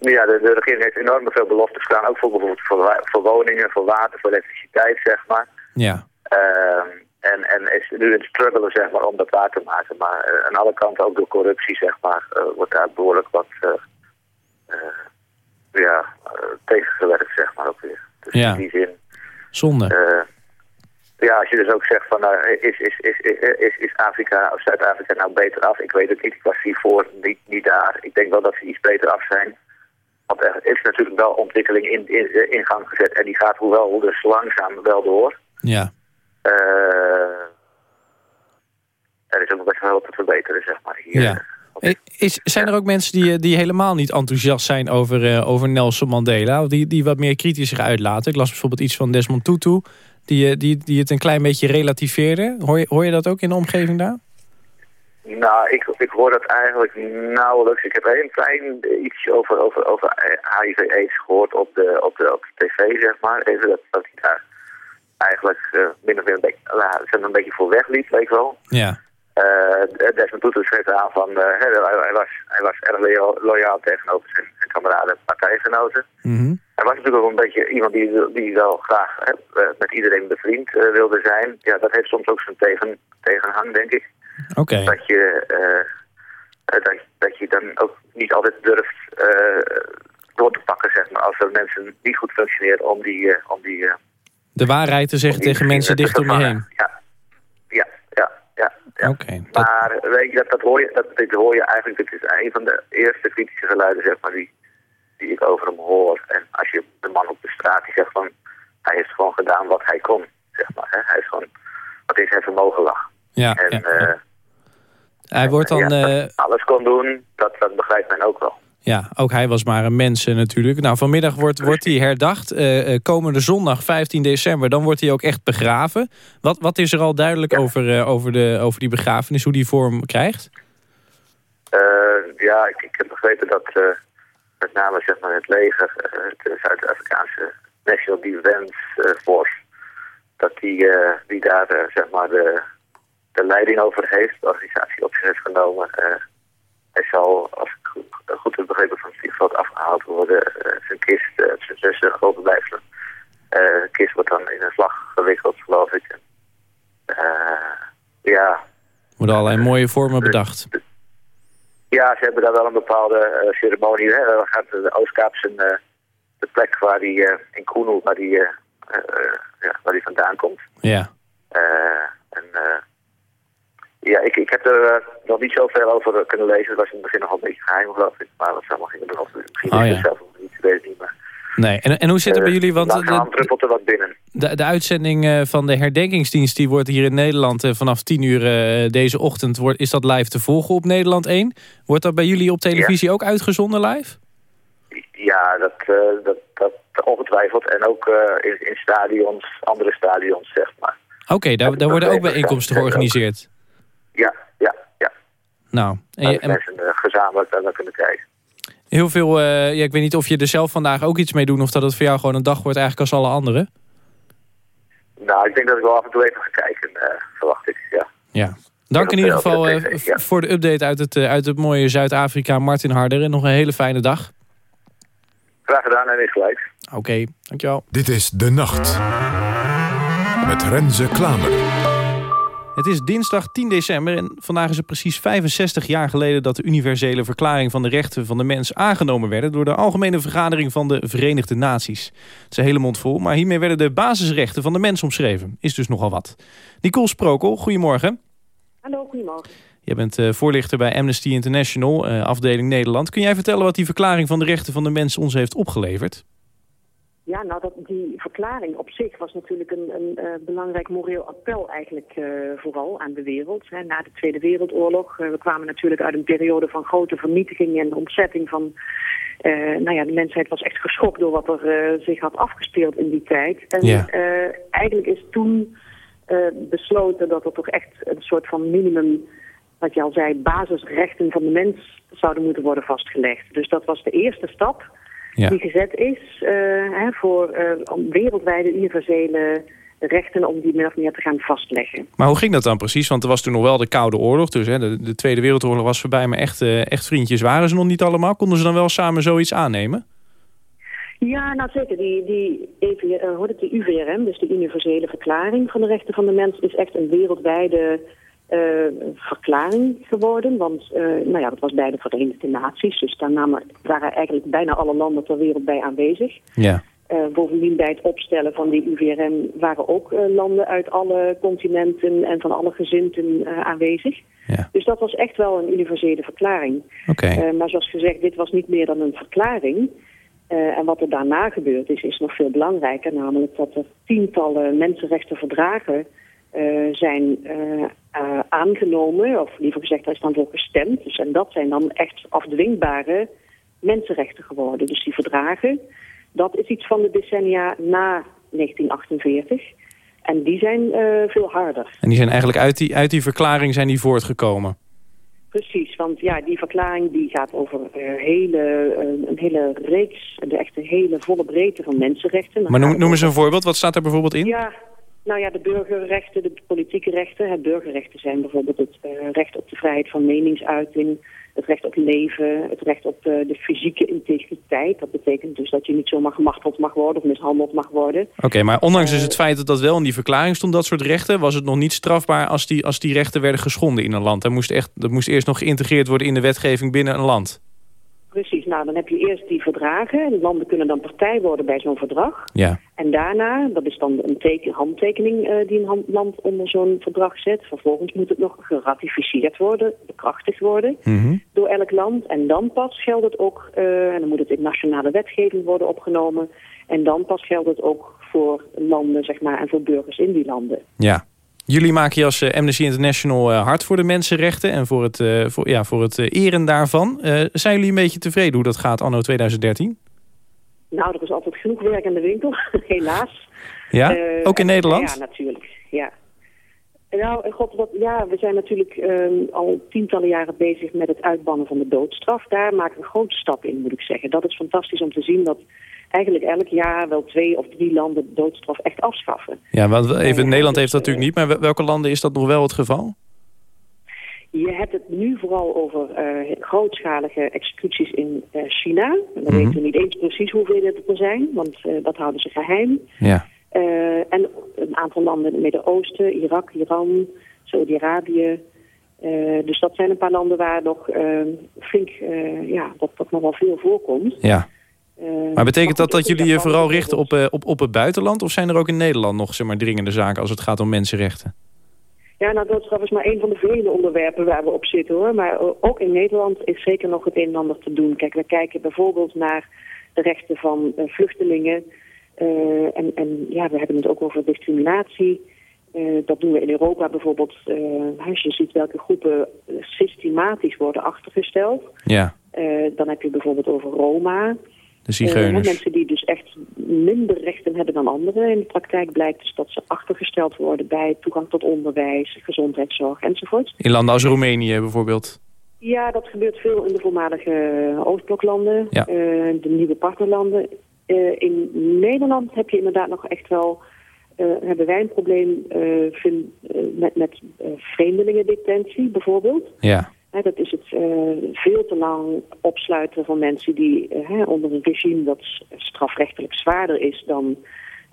ja, de, de regering heeft enorm veel beloftes gedaan. Ook voor bijvoorbeeld voor woningen, voor water, voor elektriciteit, zeg maar. Ja, Ehm, en, en is nu in het struggelen, zeg maar, om dat waar te maken. Maar eh, aan alle kanten, ook door corruptie, zeg maar, eh, wordt daar behoorlijk wat eh, ja, tegengewerkt, zeg maar, ook weer. Dus Ja. in die zin, zonde. ja, als je dus ook zegt van, is, is, is, is, is, is Afrika of Zuid-Afrika nou beter af? Ik weet het niet, ik was hiervoor niet, niet daar. Ik denk wel dat ze iets beter af zijn. Want er is natuurlijk wel ontwikkeling in, in, in gang gezet. En die gaat hoewel dus langzaam wel door. Ja. Eh, er is ook nog best wel wat te verbeteren, zeg maar. Hier. Ja. Eh, Is, zijn er ook mensen die, die helemaal niet enthousiast zijn over, eh, over Nelson Mandela? Of die, die wat meer kritisch zich uitlaten? Ik las bijvoorbeeld iets van Desmond Tutu, die, die, die het een klein beetje relativeerde. Hoor je, hoor je dat ook in de omgeving daar? Nou, ik, ik hoor dat eigenlijk nauwelijks. Ik heb een klein ietsje over, over, over HIV-AIDS gehoord op de, op, de, op de tv, zeg maar. Even dat, dat hij daar eigenlijk uh, min of meer een beetje, nou, maar een beetje voor wegliep, weet ik wel. Ja. Uh, Desmond Tutu schreef aan van, uh, hij, hij, was, hij was erg loyaal, tegenover zijn, zijn kameraden en partijgenoten. Mm -hmm. Hij was natuurlijk ook een beetje iemand die, die wel graag hè, met iedereen bevriend wilde zijn. Ja, dat heeft soms ook zijn tegen, tegenhang, denk ik. Okay. Dat, je, dat, dat je dan ook niet altijd durft door te pakken, zeg maar, als er mensen niet goed functioneren om die... Om die de waarheid te zeggen tegen mensen dicht om je heen. Ja, ja, ja. ja, ja. Okay, maar dat... weet je, dat, dat, hoor je, dat, dit hoor je eigenlijk, dit is een van de eerste kritische geluiden, zeg maar, die, die ik over hem hoor. En als je de man op de straat die zegt van, hij heeft gewoon gedaan wat hij kon, zeg maar. Hè? Hij is gewoon, wat in zijn vermogen lag. Ja, en, ja, ja. Hij wordt dan... Ja, uh, alles kon doen, dat, dat begrijpt men ook wel. Ja, ook hij was maar een mens natuurlijk. Nou, vanmiddag wordt, wordt hij herdacht. Uh, komende zondag, 15 december, dan wordt hij ook echt begraven. Wat, wat is er al duidelijk ja. over, uh, over, de, over die begrafenis, hoe die vorm krijgt? ja, ik, ik, heb begrepen dat met name zeg maar, het leger, het Zuid-Afrikaanse National Defense Force, dat die, die daar zeg maar de, de leiding over heeft, de organisatie op zich heeft genomen. Hij zal, als ik goed, goed heb begrepen, van het vliegveld afgehaald worden. Uh, zijn kist, uh, zijn zussen grote blijven. Uh, de kist wordt dan in een slag gewikkeld, geloof ik. ja. Worden allerlei mooie vormen bedacht. Ja, ze hebben daar wel een bepaalde ceremonie. Hè. Dan gaat de Oostkaap zijn, de plek waar die in Koenhoek, waar die, ja, waar die vandaan komt. Ja. en ja, ik, ik heb er uh, nog niet zoveel over kunnen lezen. Het was in het begin nog een beetje geheim, geloof ik. Maar wat ze allemaal gingen doen, misschien oh, ja. zelf nog niet, ik weet het niet. Maar, nee, en, en hoe zit het bij jullie? Want de, druppelt er wat binnen. De, de uitzending uh, van de herdenkingsdienst die wordt hier in Nederland vanaf 10 uur deze ochtend. Wordt, is dat live te volgen op Nederland 1? Wordt dat bij jullie op televisie ja. ook uitgezonden live? Ja, dat, eh, dat, dat ongetwijfeld. En ook eh, in, in stadions, andere stadions, zeg maar. Oké, daar, daar worden ook bijeenkomsten georganiseerd. Ja, ja, ja. Nou, en, Dat je- en mensen eh, gezamenlijk daar kunnen kijken. heel veel... eh, ja, ik weet niet of je er zelf vandaag ook iets mee doet... of dat het voor jou gewoon een dag wordt eigenlijk als alle anderen. Nou, ik denk dat ik wel af en toe even ga kijken, eh, verwacht ik, ja. Ja. Dank in ieder geval eh, voor de update uit het, uit het mooie Zuid-Afrika. Martin Harder. En nog een hele fijne dag. Graag gedaan en is gelijk. Oké, dankjewel. Dit is De Nacht. Met Renze Klamer. Het is dinsdag 10 december en vandaag is het precies 65 jaar geleden... dat de universele verklaring van de rechten van de mens aangenomen werden... door de Algemene Vergadering van de Verenigde Naties. Het is een hele mond vol, maar hiermee werden de basisrechten van de mens omschreven. Is dus nogal wat. Nicole Sprokel, goedemorgen. Hallo, goedemorgen. Jij bent eh, voorlichter bij Amnesty International, eh, afdeling Nederland. Kun jij vertellen wat die verklaring van de rechten van de mens ons heeft opgeleverd? Ja, nou, dat, die verklaring op zich was natuurlijk een, een eh, belangrijk moreel appel eigenlijk eh, vooral aan de wereld. Hè. Na de Tweede Wereldoorlog, eh, we kwamen natuurlijk uit een periode van grote vernietiging en ontzetting van... nou ja, de mensheid was echt geschokt door wat er zich had afgespeeld in die tijd. En Ja. eigenlijk is toen besloten dat er toch echt een soort van minimum, wat je al zei, basisrechten van de mens zouden moeten worden vastgelegd. Dus dat was de eerste stap Ja. die gezet is eh, hè, voor eh, om wereldwijde universele rechten om die min of meer te gaan vastleggen. Maar hoe ging dat dan precies? Want er was toen nog wel de Koude Oorlog. Dus hè, de, de Tweede Wereldoorlog was voorbij. Maar echt, echt vriendjes waren ze nog niet allemaal. Konden ze dan wel samen zoiets aannemen? Ja, nou zeker. Die, die EV, eh, heet het, de UVRM, dus de Universele Verklaring van de Rechten van de Mens, is echt een wereldwijde verklaring geworden. Want eh, nou ja, dat was bij de Verenigde Naties, dus daar namen, waren eigenlijk bijna alle landen ter wereld bij aanwezig. Ja. Eh, bovendien bij het opstellen van die UVRM waren ook eh, landen uit alle continenten en van alle gezinten eh, aanwezig. Ja. Dus dat was echt wel een universele verklaring. Eh, maar zoals gezegd, dit was niet meer dan een verklaring. Eh, en wat er daarna gebeurd is, is nog veel belangrijker. Namelijk dat er tientallen mensenrechtenverdragen eh, zijn eh, eh, aangenomen. Of liever gezegd, daar is dan voor gestemd. Dus, en dat zijn dan echt afdwingbare mensenrechten geworden. Dus die verdragen, dat is iets van de decennia na 1948. En die zijn veel harder. En die zijn eigenlijk uit die, uit die verklaring zijn die voortgekomen. Precies, want ja, die verklaring die gaat over hele, een hele reeks, de echte hele volle breedte van mensenrechten. Maar noem, noem eens een voorbeeld. Wat staat er bijvoorbeeld in? Ja, nou ja, de burgerrechten, de politieke rechten. Het burgerrechten zijn bijvoorbeeld het eh, recht op de vrijheid van meningsuiting, het recht op leven, het recht op eh, de fysieke integriteit. Dat betekent dus dat je niet zomaar gemarteld mag worden of mishandeld mag worden. Oké, maar ondanks dus het feit dat dat wel in die verklaring stond, dat soort rechten, was het nog niet strafbaar als die, als die rechten werden geschonden in een land. Dat moest, echt, dat moest eerst nog geïntegreerd worden in de wetgeving binnen een land. Precies, nou dan heb je eerst die verdragen. De landen kunnen dan partij worden bij zo'n verdrag. Ja. En daarna, dat is dan een teken, handtekening eh, die een hand- land onder zo'n verdrag zet. Vervolgens moet het nog geratificeerd worden, bekrachtigd worden Mhm. door elk land. En dan pas geldt het ook, eh, en dan moet het in nationale wetgeving worden opgenomen. En dan pas geldt het ook voor landen, zeg maar, en voor burgers in die landen. Ja. Jullie maken je als eh, Amnesty International eh, hard voor de mensenrechten en voor het, eh, voor, ja, voor het eren daarvan. Zijn jullie een beetje tevreden hoe dat gaat anno 2013? Nou, er is altijd genoeg werk aan de winkel, helaas. Ja? Ook in Nederland? Ja, natuurlijk. Ja. Nou, god, wat, ja, we zijn natuurlijk ehm, al tientallen jaren bezig met het uitbannen van de doodstraf. Daar maken we een grote stap in, moet ik zeggen. Dat is fantastisch om te zien dat eigenlijk elk jaar wel twee of drie landen de doodstraf echt afschaffen. Ja, want even, Nederland heeft dat natuurlijk niet, maar wel- welke landen is dat nog wel het geval? Je hebt het nu vooral over eh, grootschalige executies in eh, China. En dan Mhm. weten we niet eens precies hoeveel het er zijn, want eh, dat houden ze geheim. Ja. Eh, en een aantal landen in het Midden-Oosten, Irak, Iran, Saudi-Arabië. Eh, dus dat zijn een paar landen waar nog eh, flink, eh, ja, dat, dat nog wel veel voorkomt. ja. Eh, Maar betekent dat dat jullie je vooral richten op, eh, op, op het buitenland? Of zijn er ook in Nederland nog zeg maar, dringende zaken als het gaat om mensenrechten? Ja, nou, doodstraf is maar een van de vele onderwerpen waar we op zitten hoor. Maar eh, ook in Nederland is zeker nog het een en ander te doen. Kijk, we kijken bijvoorbeeld naar de rechten van vluchtelingen. En, en ja, we hebben het ook over discriminatie. Dat doen we in Europa bijvoorbeeld. als je ziet welke groepen systematisch worden achtergesteld. Ja. Dan heb je bijvoorbeeld over Roma. De zigeuners. Eh, mensen die dus echt minder rechten hebben dan anderen. In de praktijk blijkt dus dat ze achtergesteld worden bij toegang tot onderwijs, gezondheidszorg enzovoort. In landen als Roemenië bijvoorbeeld. Ja, dat gebeurt veel in de voormalige Oostbloklanden, Ja. eh, de nieuwe partnerlanden. Eh, in Nederland heb je inderdaad nog echt wel, hebben wij een probleem vind, met, met vreemdelingendetentie bijvoorbeeld. Ja. Hè, dat is het eh, veel te lang opsluiten van mensen die eh, hè, onder een regime dat strafrechtelijk zwaarder is dan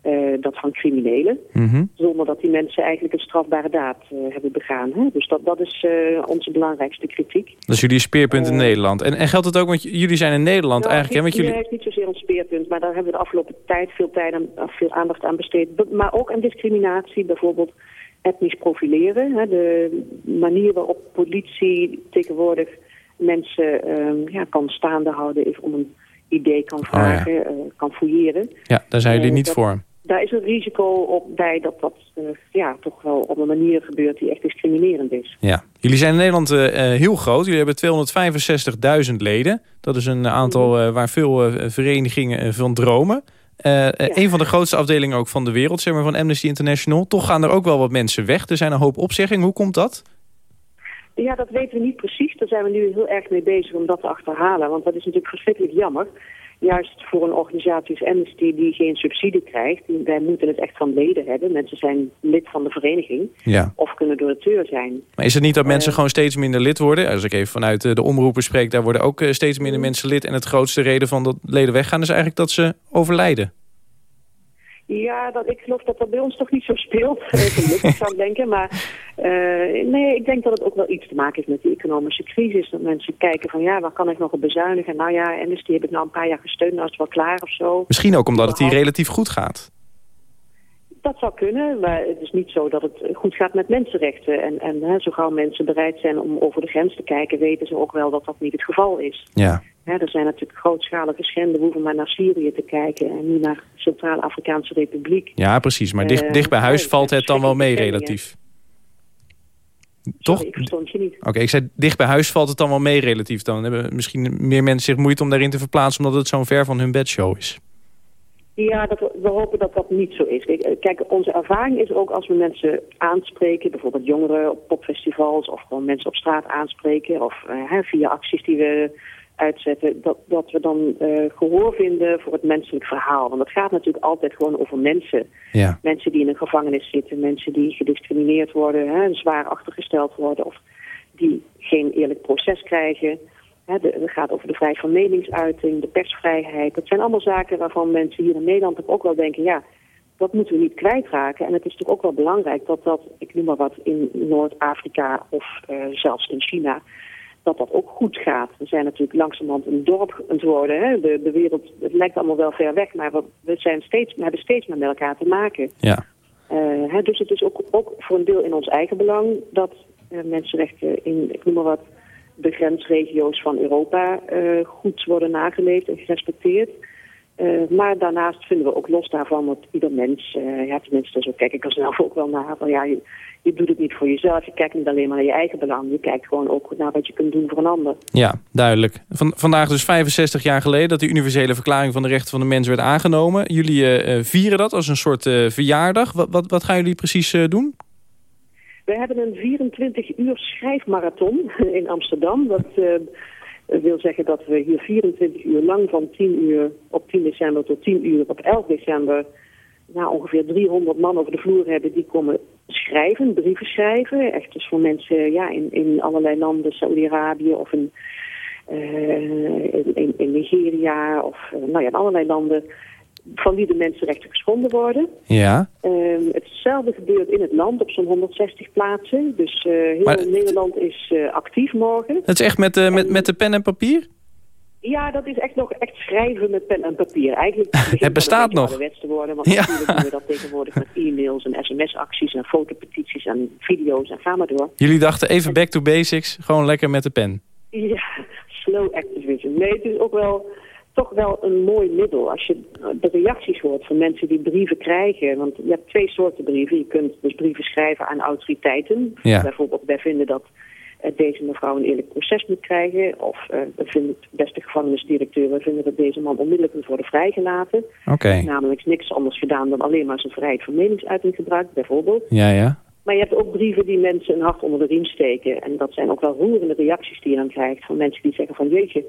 eh, dat van criminelen. Mhm. Zonder dat die mensen eigenlijk een strafbare daad hebben begaan. Hè? Dus dat, dat is eh, onze belangrijkste kritiek. Dat is jullie speerpunt in. Nederland. En, en geldt het ook, want jullie zijn in Nederland Nou, eigenlijk, hè? Want niet- jullie... niet zozeer ons speerpunt, maar daar hebben we de afgelopen tijd veel, tijd aan, veel aandacht aan besteed. Be- Maar ook aan discriminatie, bijvoorbeeld etnisch profileren. Hè? De manier waarop politie tegenwoordig mensen ehm, ja, kan staande houden, even om een idee kan ja. vragen, eh, kan fouilleren. Ja, daar zijn jullie Eh, niet dat- voor. Daar is een risico op bij dat dat eh, ja, toch wel op een manier gebeurt die echt discriminerend is. Ja. Jullie zijn in Nederland heel groot. Jullie hebben 265.000 leden. Dat is een aantal eh, waar veel verenigingen van dromen. Eh, eh, Een van de grootste afdelingen ook van de wereld, zeg maar, van Amnesty International. Toch gaan er ook wel wat mensen weg. Er zijn een hoop opzeggingen. Hoe komt dat? Ja, dat weten we niet precies. Daar zijn we nu heel erg mee bezig om dat te achterhalen. Want dat is natuurlijk verschrikkelijk jammer. Juist voor een organisatie als Amnesty die geen subsidie krijgt. Wij moeten het echt van leden hebben. Mensen zijn lid van de vereniging Ja. of kunnen donateur zijn. Maar is het niet dat mensen Eh. gewoon steeds minder lid worden? Als ik even vanuit de omroepen spreek, daar worden ook eh, steeds minder Mm. mensen lid. En het grootste reden van dat leden weggaan is eigenlijk dat ze overlijden. Ja, dat, ik geloof dat dat bij ons toch niet zo speelt. Gelukkig zou ik denken. Maar eh, nee, ik denk dat het ook wel iets te maken heeft met die economische crisis. Dat mensen kijken van ja, waar kan ik nog op bezuinigen? Nou ja, Amnesty heb ik nou een paar jaar gesteund. Nou is het wel klaar of zo. Misschien ook omdat het hier relatief goed gaat. Dat zou kunnen, maar het is niet zo dat het goed gaat met mensenrechten. En, en hè, zo gauw mensen bereid zijn om over de grens te kijken, weten ze ook wel dat dat niet het geval is. Ja. Hè, er zijn natuurlijk grootschalige schenden. We hoeven maar naar Syrië te kijken en niet naar de Centraal-Afrikaanse Republiek. Ja, precies. Maar dicht, Eh, dicht bij huis valt het dan wel mee relatief. Toch? Sorry, ik verstond je niet. Oké, ik zei dicht bij huis valt het dan wel mee relatief. Dan hebben misschien meer mensen zich moeite om daarin te verplaatsen... omdat het zo'n ver van hun bedshow is. Ja, dat, we hopen dat dat niet zo is. Kijk, eh, Kijk, onze ervaring is ook als we mensen aanspreken, bijvoorbeeld jongeren op popfestivals of gewoon mensen op straat aanspreken of eh, via acties die we uitzetten, dat, dat we dan eh, gehoor vinden voor het menselijk verhaal. Want het gaat natuurlijk altijd gewoon over mensen. Ja. Mensen die in een gevangenis zitten, mensen die gediscrimineerd worden, hè, zwaar achtergesteld worden of die geen eerlijk proces krijgen. De- het gaat over de vrijheid van meningsuiting, de persvrijheid. Dat zijn allemaal zaken waarvan mensen hier in Nederland ook wel denken... ja, dat moeten we niet kwijtraken. En het is natuurlijk ook wel belangrijk dat dat, ik noem maar wat, in Noord-Afrika of eh, zelfs in China... dat dat ook goed gaat. We zijn natuurlijk langzamerhand een dorp aan het worden. Hè? De, de wereld, het lijkt allemaal wel ver weg, maar we, we, zijn steeds, we hebben steeds met elkaar te maken. Ja. Eh, dus het is ook, ook voor een deel in ons eigen belang dat eh, mensenrechten in, ik noem maar wat, de grensregio's van Europa eh, goed worden nageleefd en gerespecteerd. Eh, maar daarnaast vinden we ook los daarvan dat ieder mens, eh, ja tenminste zo kijk ik er zelf ook wel naar, van ja, je, doet het niet voor jezelf, je kijkt niet alleen maar naar je eigen belang, je kijkt gewoon ook naar wat je kunt doen voor een ander. Ja, duidelijk. Van, vandaag dus 65 jaar geleden dat de universele verklaring van de rechten van de mens werd aangenomen. Jullie vieren dat als een soort verjaardag. Wat, wat, wat gaan jullie precies doen? We hebben een 24 uur schrijfmarathon in Amsterdam. Dat eh, wil zeggen dat we hier 24 uur lang van 10 uur op 10 december tot 10 uur op 11 december... Nou, ongeveer 300 man over de vloer hebben die komen schrijven, brieven schrijven. Echt dus voor mensen ja, in, in allerlei landen, Saudi-Arabië of in, eh, in, in Nigeria of eh, nou ja, in allerlei landen van wie de mensenrechten geschonden worden. Ja. Ehm, hetzelfde gebeurt in het land op zo'n 160 plaatsen. Dus eh, heel Maar- Nederland is eh, actief morgen. Het is echt met, eh, met, met de pen en papier? Ja, dat is echt nog echt schrijven met pen en papier. Eigenlijk Het bestaat dat nog. ouderwets te worden. Want Ja. natuurlijk doen we dat tegenwoordig met e-mails en sms-acties en fotopetities en video's en ga maar door. Jullie dachten even back to basics. Gewoon lekker met de pen. Ja, slow activism. Nee, het is ook wel toch wel een mooi middel. Als je de reacties hoort van mensen die brieven krijgen. Want je hebt twee soorten brieven. Je kunt dus brieven schrijven aan autoriteiten. Ja. Bijvoorbeeld, wij vinden dat eh, deze mevrouw een eerlijk proces moet krijgen. Of uh, we vinden beste gevangenisdirecteur, we vinden dat deze man onmiddellijk moet worden vrijgelaten. Oké. Namelijk niks anders gedaan dan alleen maar zijn vrijheid van meningsuiting gebruikt, bijvoorbeeld. Ja, ja. Maar je hebt ook brieven die mensen een hart onder de riem steken. En dat zijn ook wel roerende reacties die je dan krijgt van mensen die zeggen van jeetje,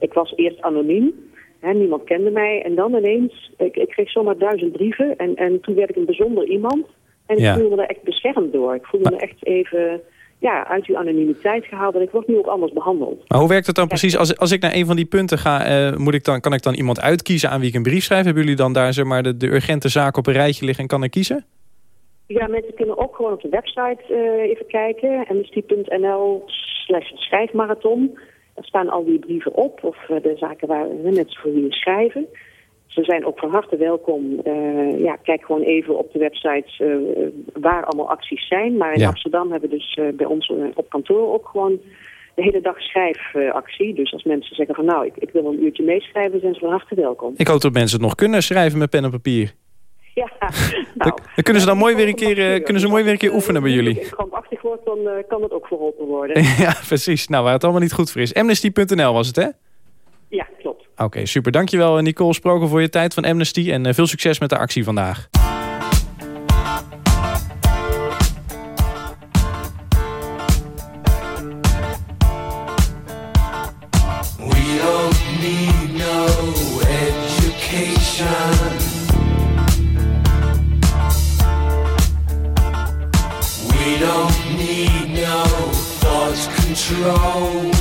ik was eerst anoniem. Hè, niemand kende mij. En dan ineens, ik, ik kreeg zomaar duizend brieven. En, en toen werd ik een bijzonder iemand. En ik Ja. voelde me er echt beschermd door. Ik voelde me echt even ja, uit die anonimiteit gehaald. En ik word nu ook anders behandeld. Maar hoe werkt het dan precies? Als, als ik naar een van die punten ga, eh, moet ik dan, kan ik dan iemand uitkiezen aan wie ik een brief schrijf? Hebben jullie dan daar zeg maar, de, de urgente zaken op een rijtje liggen en kan ik kiezen? Ja, mensen kunnen ook gewoon op de website eh, even kijken. amnesty.nl slash schrijfmarathon. Daar staan al die brieven op. Of eh, de zaken waar mensen voor wie schrijven. Ze zijn ook van harte welkom. Eh, ja, kijk gewoon even op de websites eh, waar allemaal acties zijn. Maar in Ja. Amsterdam hebben we dus bij ons op kantoor ook gewoon de hele dag schrijfactie. dus als mensen zeggen van nou, ik, ik wil een uurtje meeschrijven, zijn ze van harte welkom. Ik hoop dat mensen het nog kunnen schrijven met pen en papier. Ja, nou, dan kunnen ze dan mooi weer een keer, eh, kunnen ze mooi weer een keer Als, oefenen bij jullie. Ik krampachtig word, dan eh, kan dat ook verholpen worden. ja, precies. Nou, waar het allemaal niet goed voor is. Amnesty.nl was het, hè? ja, klopt. Oké, super. Dankjewel eh, Nicole Sproken voor je tijd van Amnesty. En veel succes met de actie vandaag. Don't need no thought control.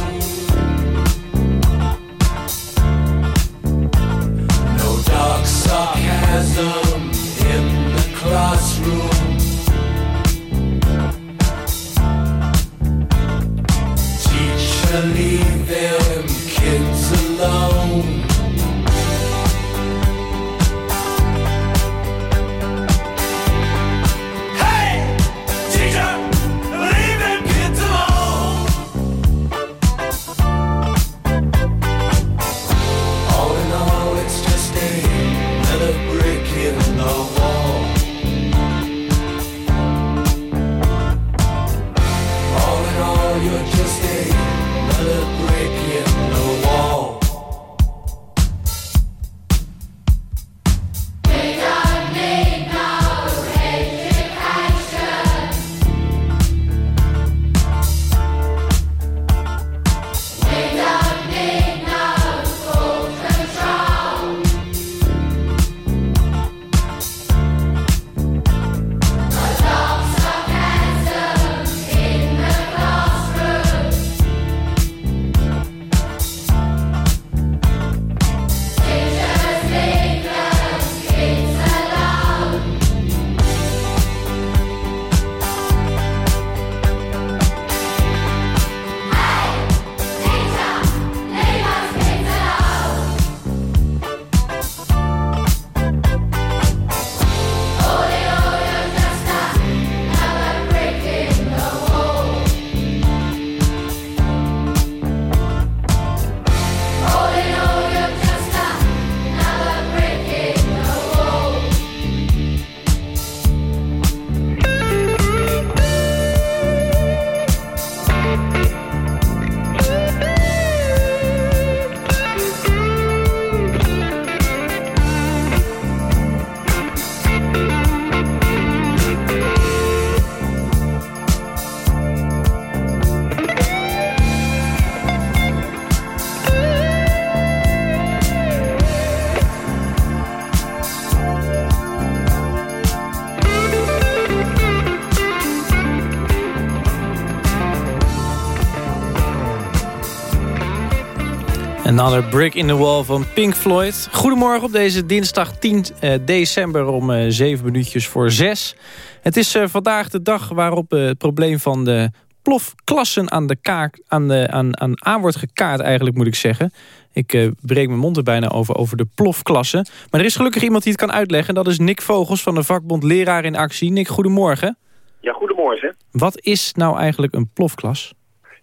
Another Brick in the Wall van Pink Floyd. Goedemorgen op deze dinsdag 10 eh, december om eh 7 minuutjes voor 6. Het is eh, vandaag de dag waarop eh, het probleem van de plofklassen aan, de kaak, aan, de, aan, aan, aan wordt gekaart eigenlijk moet ik zeggen. Ik eh, breek mijn mond er bijna over, over de plofklassen. Maar er is gelukkig iemand die het kan uitleggen. En dat is Nick Vogels van de vakbond Leraar in Actie. Nick, goedemorgen. Ja, goedemorgen. Wat is nou eigenlijk een plofklas?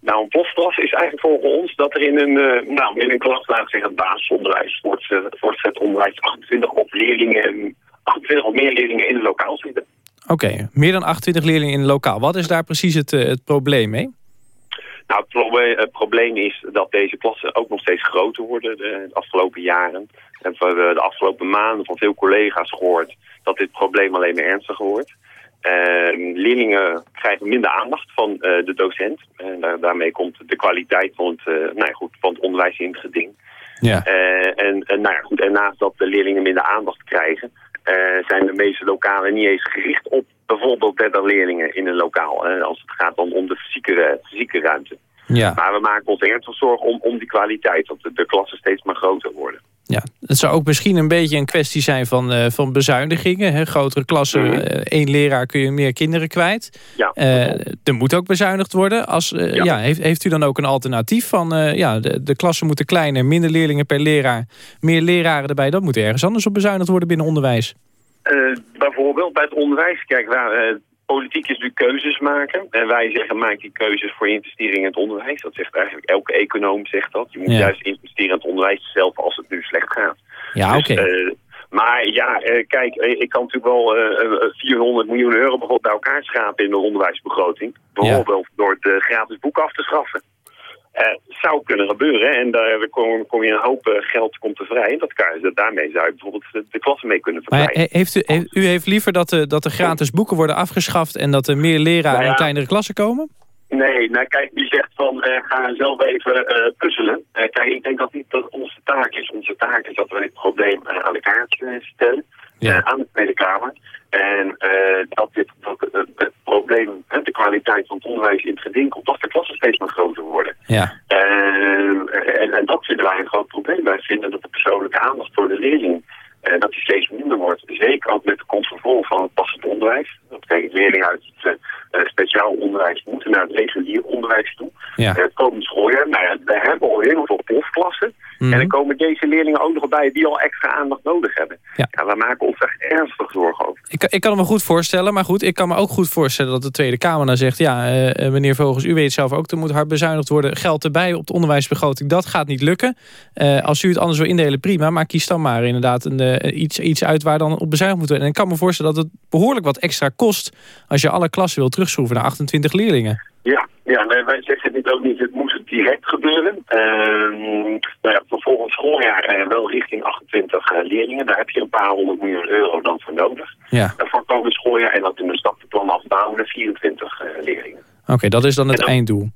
Nou, een plofklas is eigenlijk volgens ons dat er in een, eh, nou, in een klas, laten we zeggen, basisonderwijs, voortgezet, voortgezet onderwijs, 28 of leerlingen, 28 of meer leerlingen in een lokaal zitten. Oké, meer dan 28 leerlingen in een lokaal. Wat is daar precies het, eh, het probleem mee? Nou, het probleem, het probleem is dat deze klassen ook nog steeds groter worden de, de afgelopen jaren. En we hebben de afgelopen maanden van veel collega's gehoord dat dit probleem alleen maar ernstiger wordt. Uh, leerlingen krijgen minder aandacht van uh, de docent. En daar, daarmee komt de kwaliteit van het, uh, nou ja, goed, van het onderwijs in het geding. Ja. en, en, nou ja, goed, en naast dat de leerlingen minder aandacht krijgen... zijn de meeste lokalen niet eens gericht op bijvoorbeeld 30 leerlingen in een lokaal. als het gaat dan om de fysieke, fysieke ruimte. Ja. Maar we maken ons ernstig zorgen om, om die kwaliteit. Dat de, de klassen steeds maar groter worden. Ja, het zou ook misschien een beetje een kwestie zijn van, uh, van bezuinigingen. Hè? Grotere klassen, mm -hmm. uh, één leraar kun je meer kinderen kwijt. Ja, uh, er moet ook bezuinigd worden. Als, ja. ja. heeft, heeft u dan ook een alternatief van... ja, de, de klassen moeten kleiner, minder leerlingen per leraar... meer leraren erbij, dat moet ergens anders op bezuinigd worden binnen onderwijs? bijvoorbeeld bij het onderwijs. Kijk, waar, politiek is nu keuzes maken. En wij zeggen, maak die keuzes voor investering in het onderwijs. Dat zegt eigenlijk elke econoom zegt dat. Je moet Ja. juist investeren in het onderwijs, zelf als het nu slecht gaat. Ja, Dus, oké. eh, maar ja, eh, kijk, eh, ik kan natuurlijk wel eh, eh, 400 miljoen euro bijvoorbeeld bij elkaar schrapen in de onderwijsbegroting. Bijvoorbeeld door het gratis boek af te schaffen. Eh, zou kunnen gebeuren en daar kom, kom je een hoop eh, geld komt er vrij. En dat kan, daarmee zou je bijvoorbeeld de, klassen mee kunnen he- heeft u, heeft, u heeft liever dat de, dat de gratis boeken worden afgeschaft... en dat er meer leraren Nou ja. kleinere klassen komen? Nee, nou kijk, die zegt van eh, ga zelf even puzzelen. Kijk, ik denk dat niet dat onze taak is. Onze taak is dat we dit probleem aan de kaart stellen. Ja. aan de Tweede Kamer. En eh, dat, dit, dat eh, het probleem, de kwaliteit van het onderwijs in het geding komt, dat de klassen steeds maar groter worden. Ja. Eh, en, en dat vinden wij een groot probleem. Wij vinden dat de persoonlijke aandacht voor de leerling eh, dat die steeds minder wordt. Zeker ook met de controle van het passend onderwijs. Dat betekent leerlingen uit het speciaal onderwijs moeten naar het regulier onderwijs toe. Ja. Eh, het schooljaar, nou ja, we hebben al heel veel profklassen. Mhm. En er komen deze leerlingen ook nog bij die al extra aandacht nodig hebben. Ja. Ja, we maken ons echt ernstig zorgen over. Ik, ik kan het me goed voorstellen, maar goed, ik kan me ook goed voorstellen dat de Tweede Kamer dan zegt, ja, eh, eh, meneer Vogels, u weet zelf ook, er moet hard bezuinigd worden, geld erbij op de onderwijsbegroting, dat gaat niet lukken. Eh, als u het anders wil indelen, prima, maar kies dan maar inderdaad een, eh, iets, iets uit waar dan op bezuinigd moet worden. En ik kan me voorstellen dat het behoorlijk wat extra kost als je alle klassen wil terugschroeven naar 28 leerlingen. Ja, ja nee, wij zeggen dit ook niet. Het moet direct gebeuren. Ehm nou ja, voor volgend schooljaar eh, wel richting 28 eh, leerlingen. Daar heb je een paar honderd miljoen euro dan voor nodig. Ja, En voor komend schooljaar en dat in een stappenplan afbouwen naar 24 eh, leerlingen. oké, dat is dan het dan- einddoel.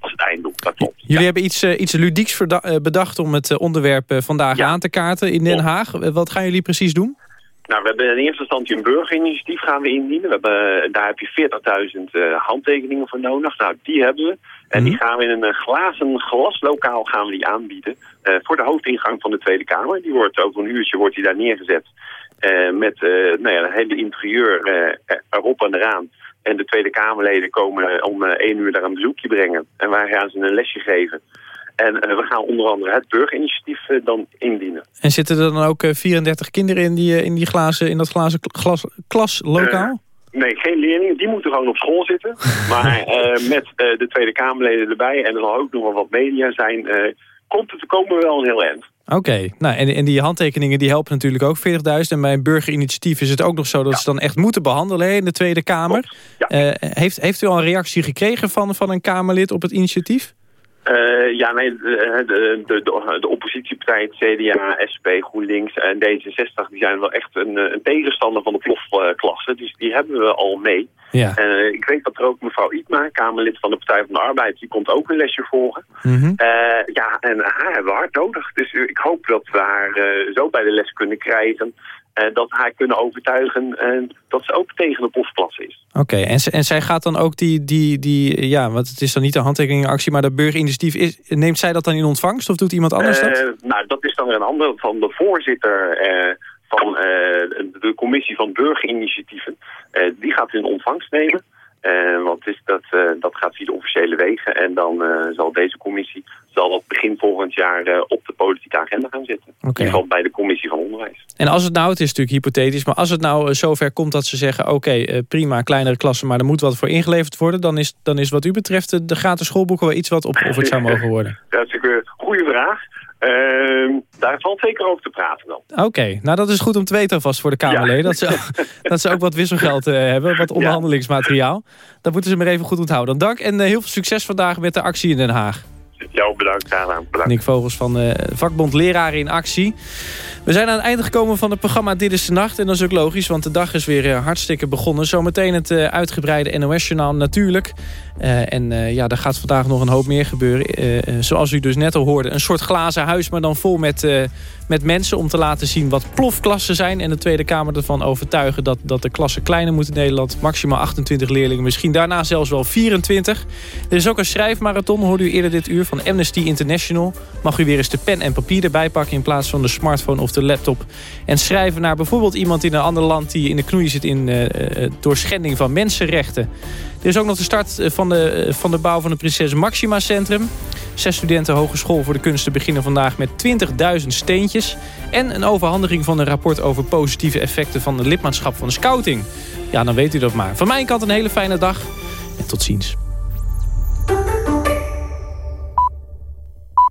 Dat is het einddoel, dat klopt. Jullie hebben iets, eh, iets ludieks eh, bedacht om het eh, onderwerp eh, vandaag Ja. aan te kaarten in Den. Haag. Eh, Wat gaan jullie precies doen? Nou, we hebben in eerste instantie een burgerinitiatief gaan we indienen. We hebben, daar heb je 40.000 eh, handtekeningen voor nodig. Nou, die hebben we. En die gaan we in een eh, glazen glaslokaal gaan we die aanbieden. eh, voor de hoofdingang van de Tweede Kamer. Die wordt over een uurtje wordt die daar neergezet. met nou ja, het hele interieur erop en eraan. En de Tweede Kamerleden komen om één uur daar een bezoekje brengen. En wij gaan ze een lesje geven. En eh, we gaan onder andere het burgerinitiatief eh, dan indienen. En zitten er dan ook eh, 34 kinderen in, die, eh, in, die glazen, in dat glazen glas, klaslokaal? Nee, geen leerlingen. Die moeten gewoon op school zitten. Maar eh, met eh, de Tweede Kamerleden erbij en er zal ook nog wel wat media zijn... eh, komt het, komen we wel een heel eind. Oké, nou, en, en die handtekeningen die helpen natuurlijk ook 40.000. En bij een burgerinitiatief is het ook nog zo dat ze dan echt moeten behandelen hè, in de Tweede Kamer. Ja. Eh, heeft, heeft u al een reactie gekregen van, van een Kamerlid op het initiatief? Eh, ja, nee, de, de, de, de, oppositiepartijen, CDA, SP, GroenLinks en D66... die zijn wel echt een, een tegenstander van de plofklasse. Dus die hebben we al mee. Ja. Eh, ik weet dat er ook mevrouw Ietma, Kamerlid van de Partij van de Arbeid... die komt ook een lesje volgen. Mhm. Eh, ja, en haar hebben we hard nodig. Dus ik hoop dat we haar zo bij de les kunnen krijgen... dat haar kunnen overtuigen dat ze ook tegen de plofklasse is. Oké, en, en zij gaat dan ook die, die, die, ja, want het is dan niet de handtekeningactie, maar de burgerinitiatief, is, neemt zij dat dan in ontvangst of doet iemand anders dat? Eh, nou, dat is dan een ander van de voorzitter eh, van eh, de commissie van burgerinitiatieven. Die gaat in ontvangst nemen. Eh, want is dat, eh, dat gaat via de officiële wegen. En dan eh, zal deze commissie zal dat begin volgend jaar op de politieke agenda gaan zitten. In ieder geval bij de commissie van onderwijs. En als het nou, het is natuurlijk hypothetisch... maar als het nou zover komt dat ze zeggen... oké, prima, kleinere klassen, maar er moet wat voor ingeleverd worden... dan is, dan is wat u betreft de gratis schoolboeken wel iets wat opgeofferd zou mogen worden. Dat is natuurlijk een goede vraag. Ehm, daar valt zeker over te praten dan. Oké, nou dat is goed om te weten alvast voor de Kamerleden. Dat, ze, dat ze ook wat wisselgeld eh, hebben, wat onderhandelingsmateriaal. Dat moeten ze maar even goed onthouden. Dan dank en eh, heel veel succes vandaag met de actie in Den Haag. Jou bedankt, gedaan. Bedankt. Nick Vogels van de vakbond Leraren in Actie. We zijn aan het einde gekomen van het programma Dit is de Nacht. En dat is ook logisch, want de dag is weer eh, hartstikke begonnen. Zometeen het eh, uitgebreide NOS-journaal natuurlijk. Eh, en ja, daar gaat vandaag nog een hoop meer gebeuren. Zoals u dus net al hoorde, een soort glazen huis... maar dan vol met, met mensen om te laten zien wat plofklassen zijn... en de Tweede Kamer ervan overtuigen dat, dat de klassen kleiner moeten in Nederland. Maximaal 28 leerlingen, misschien daarna zelfs wel 24. Er is ook een schrijfmarathon, hoorde u eerder dit uur... van Amnesty International. Mag u weer eens de pen en papier erbij pakken... in plaats van de smartphone of de laptop. En schrijven naar bijvoorbeeld iemand in een ander land... die in de knoei zit in, eh, eh, door schending van mensenrechten. Er is ook nog de start eh, van de, van de bouw van het Prinses Maxima Centrum. Zes studenten Hogeschool voor de Kunsten beginnen vandaag met 20.000 steentjes. En een overhandiging van een rapport over positieve effecten van het lidmaatschap van de scouting. Ja, dan weet u dat maar. Van mijn kant een hele fijne dag en tot ziens.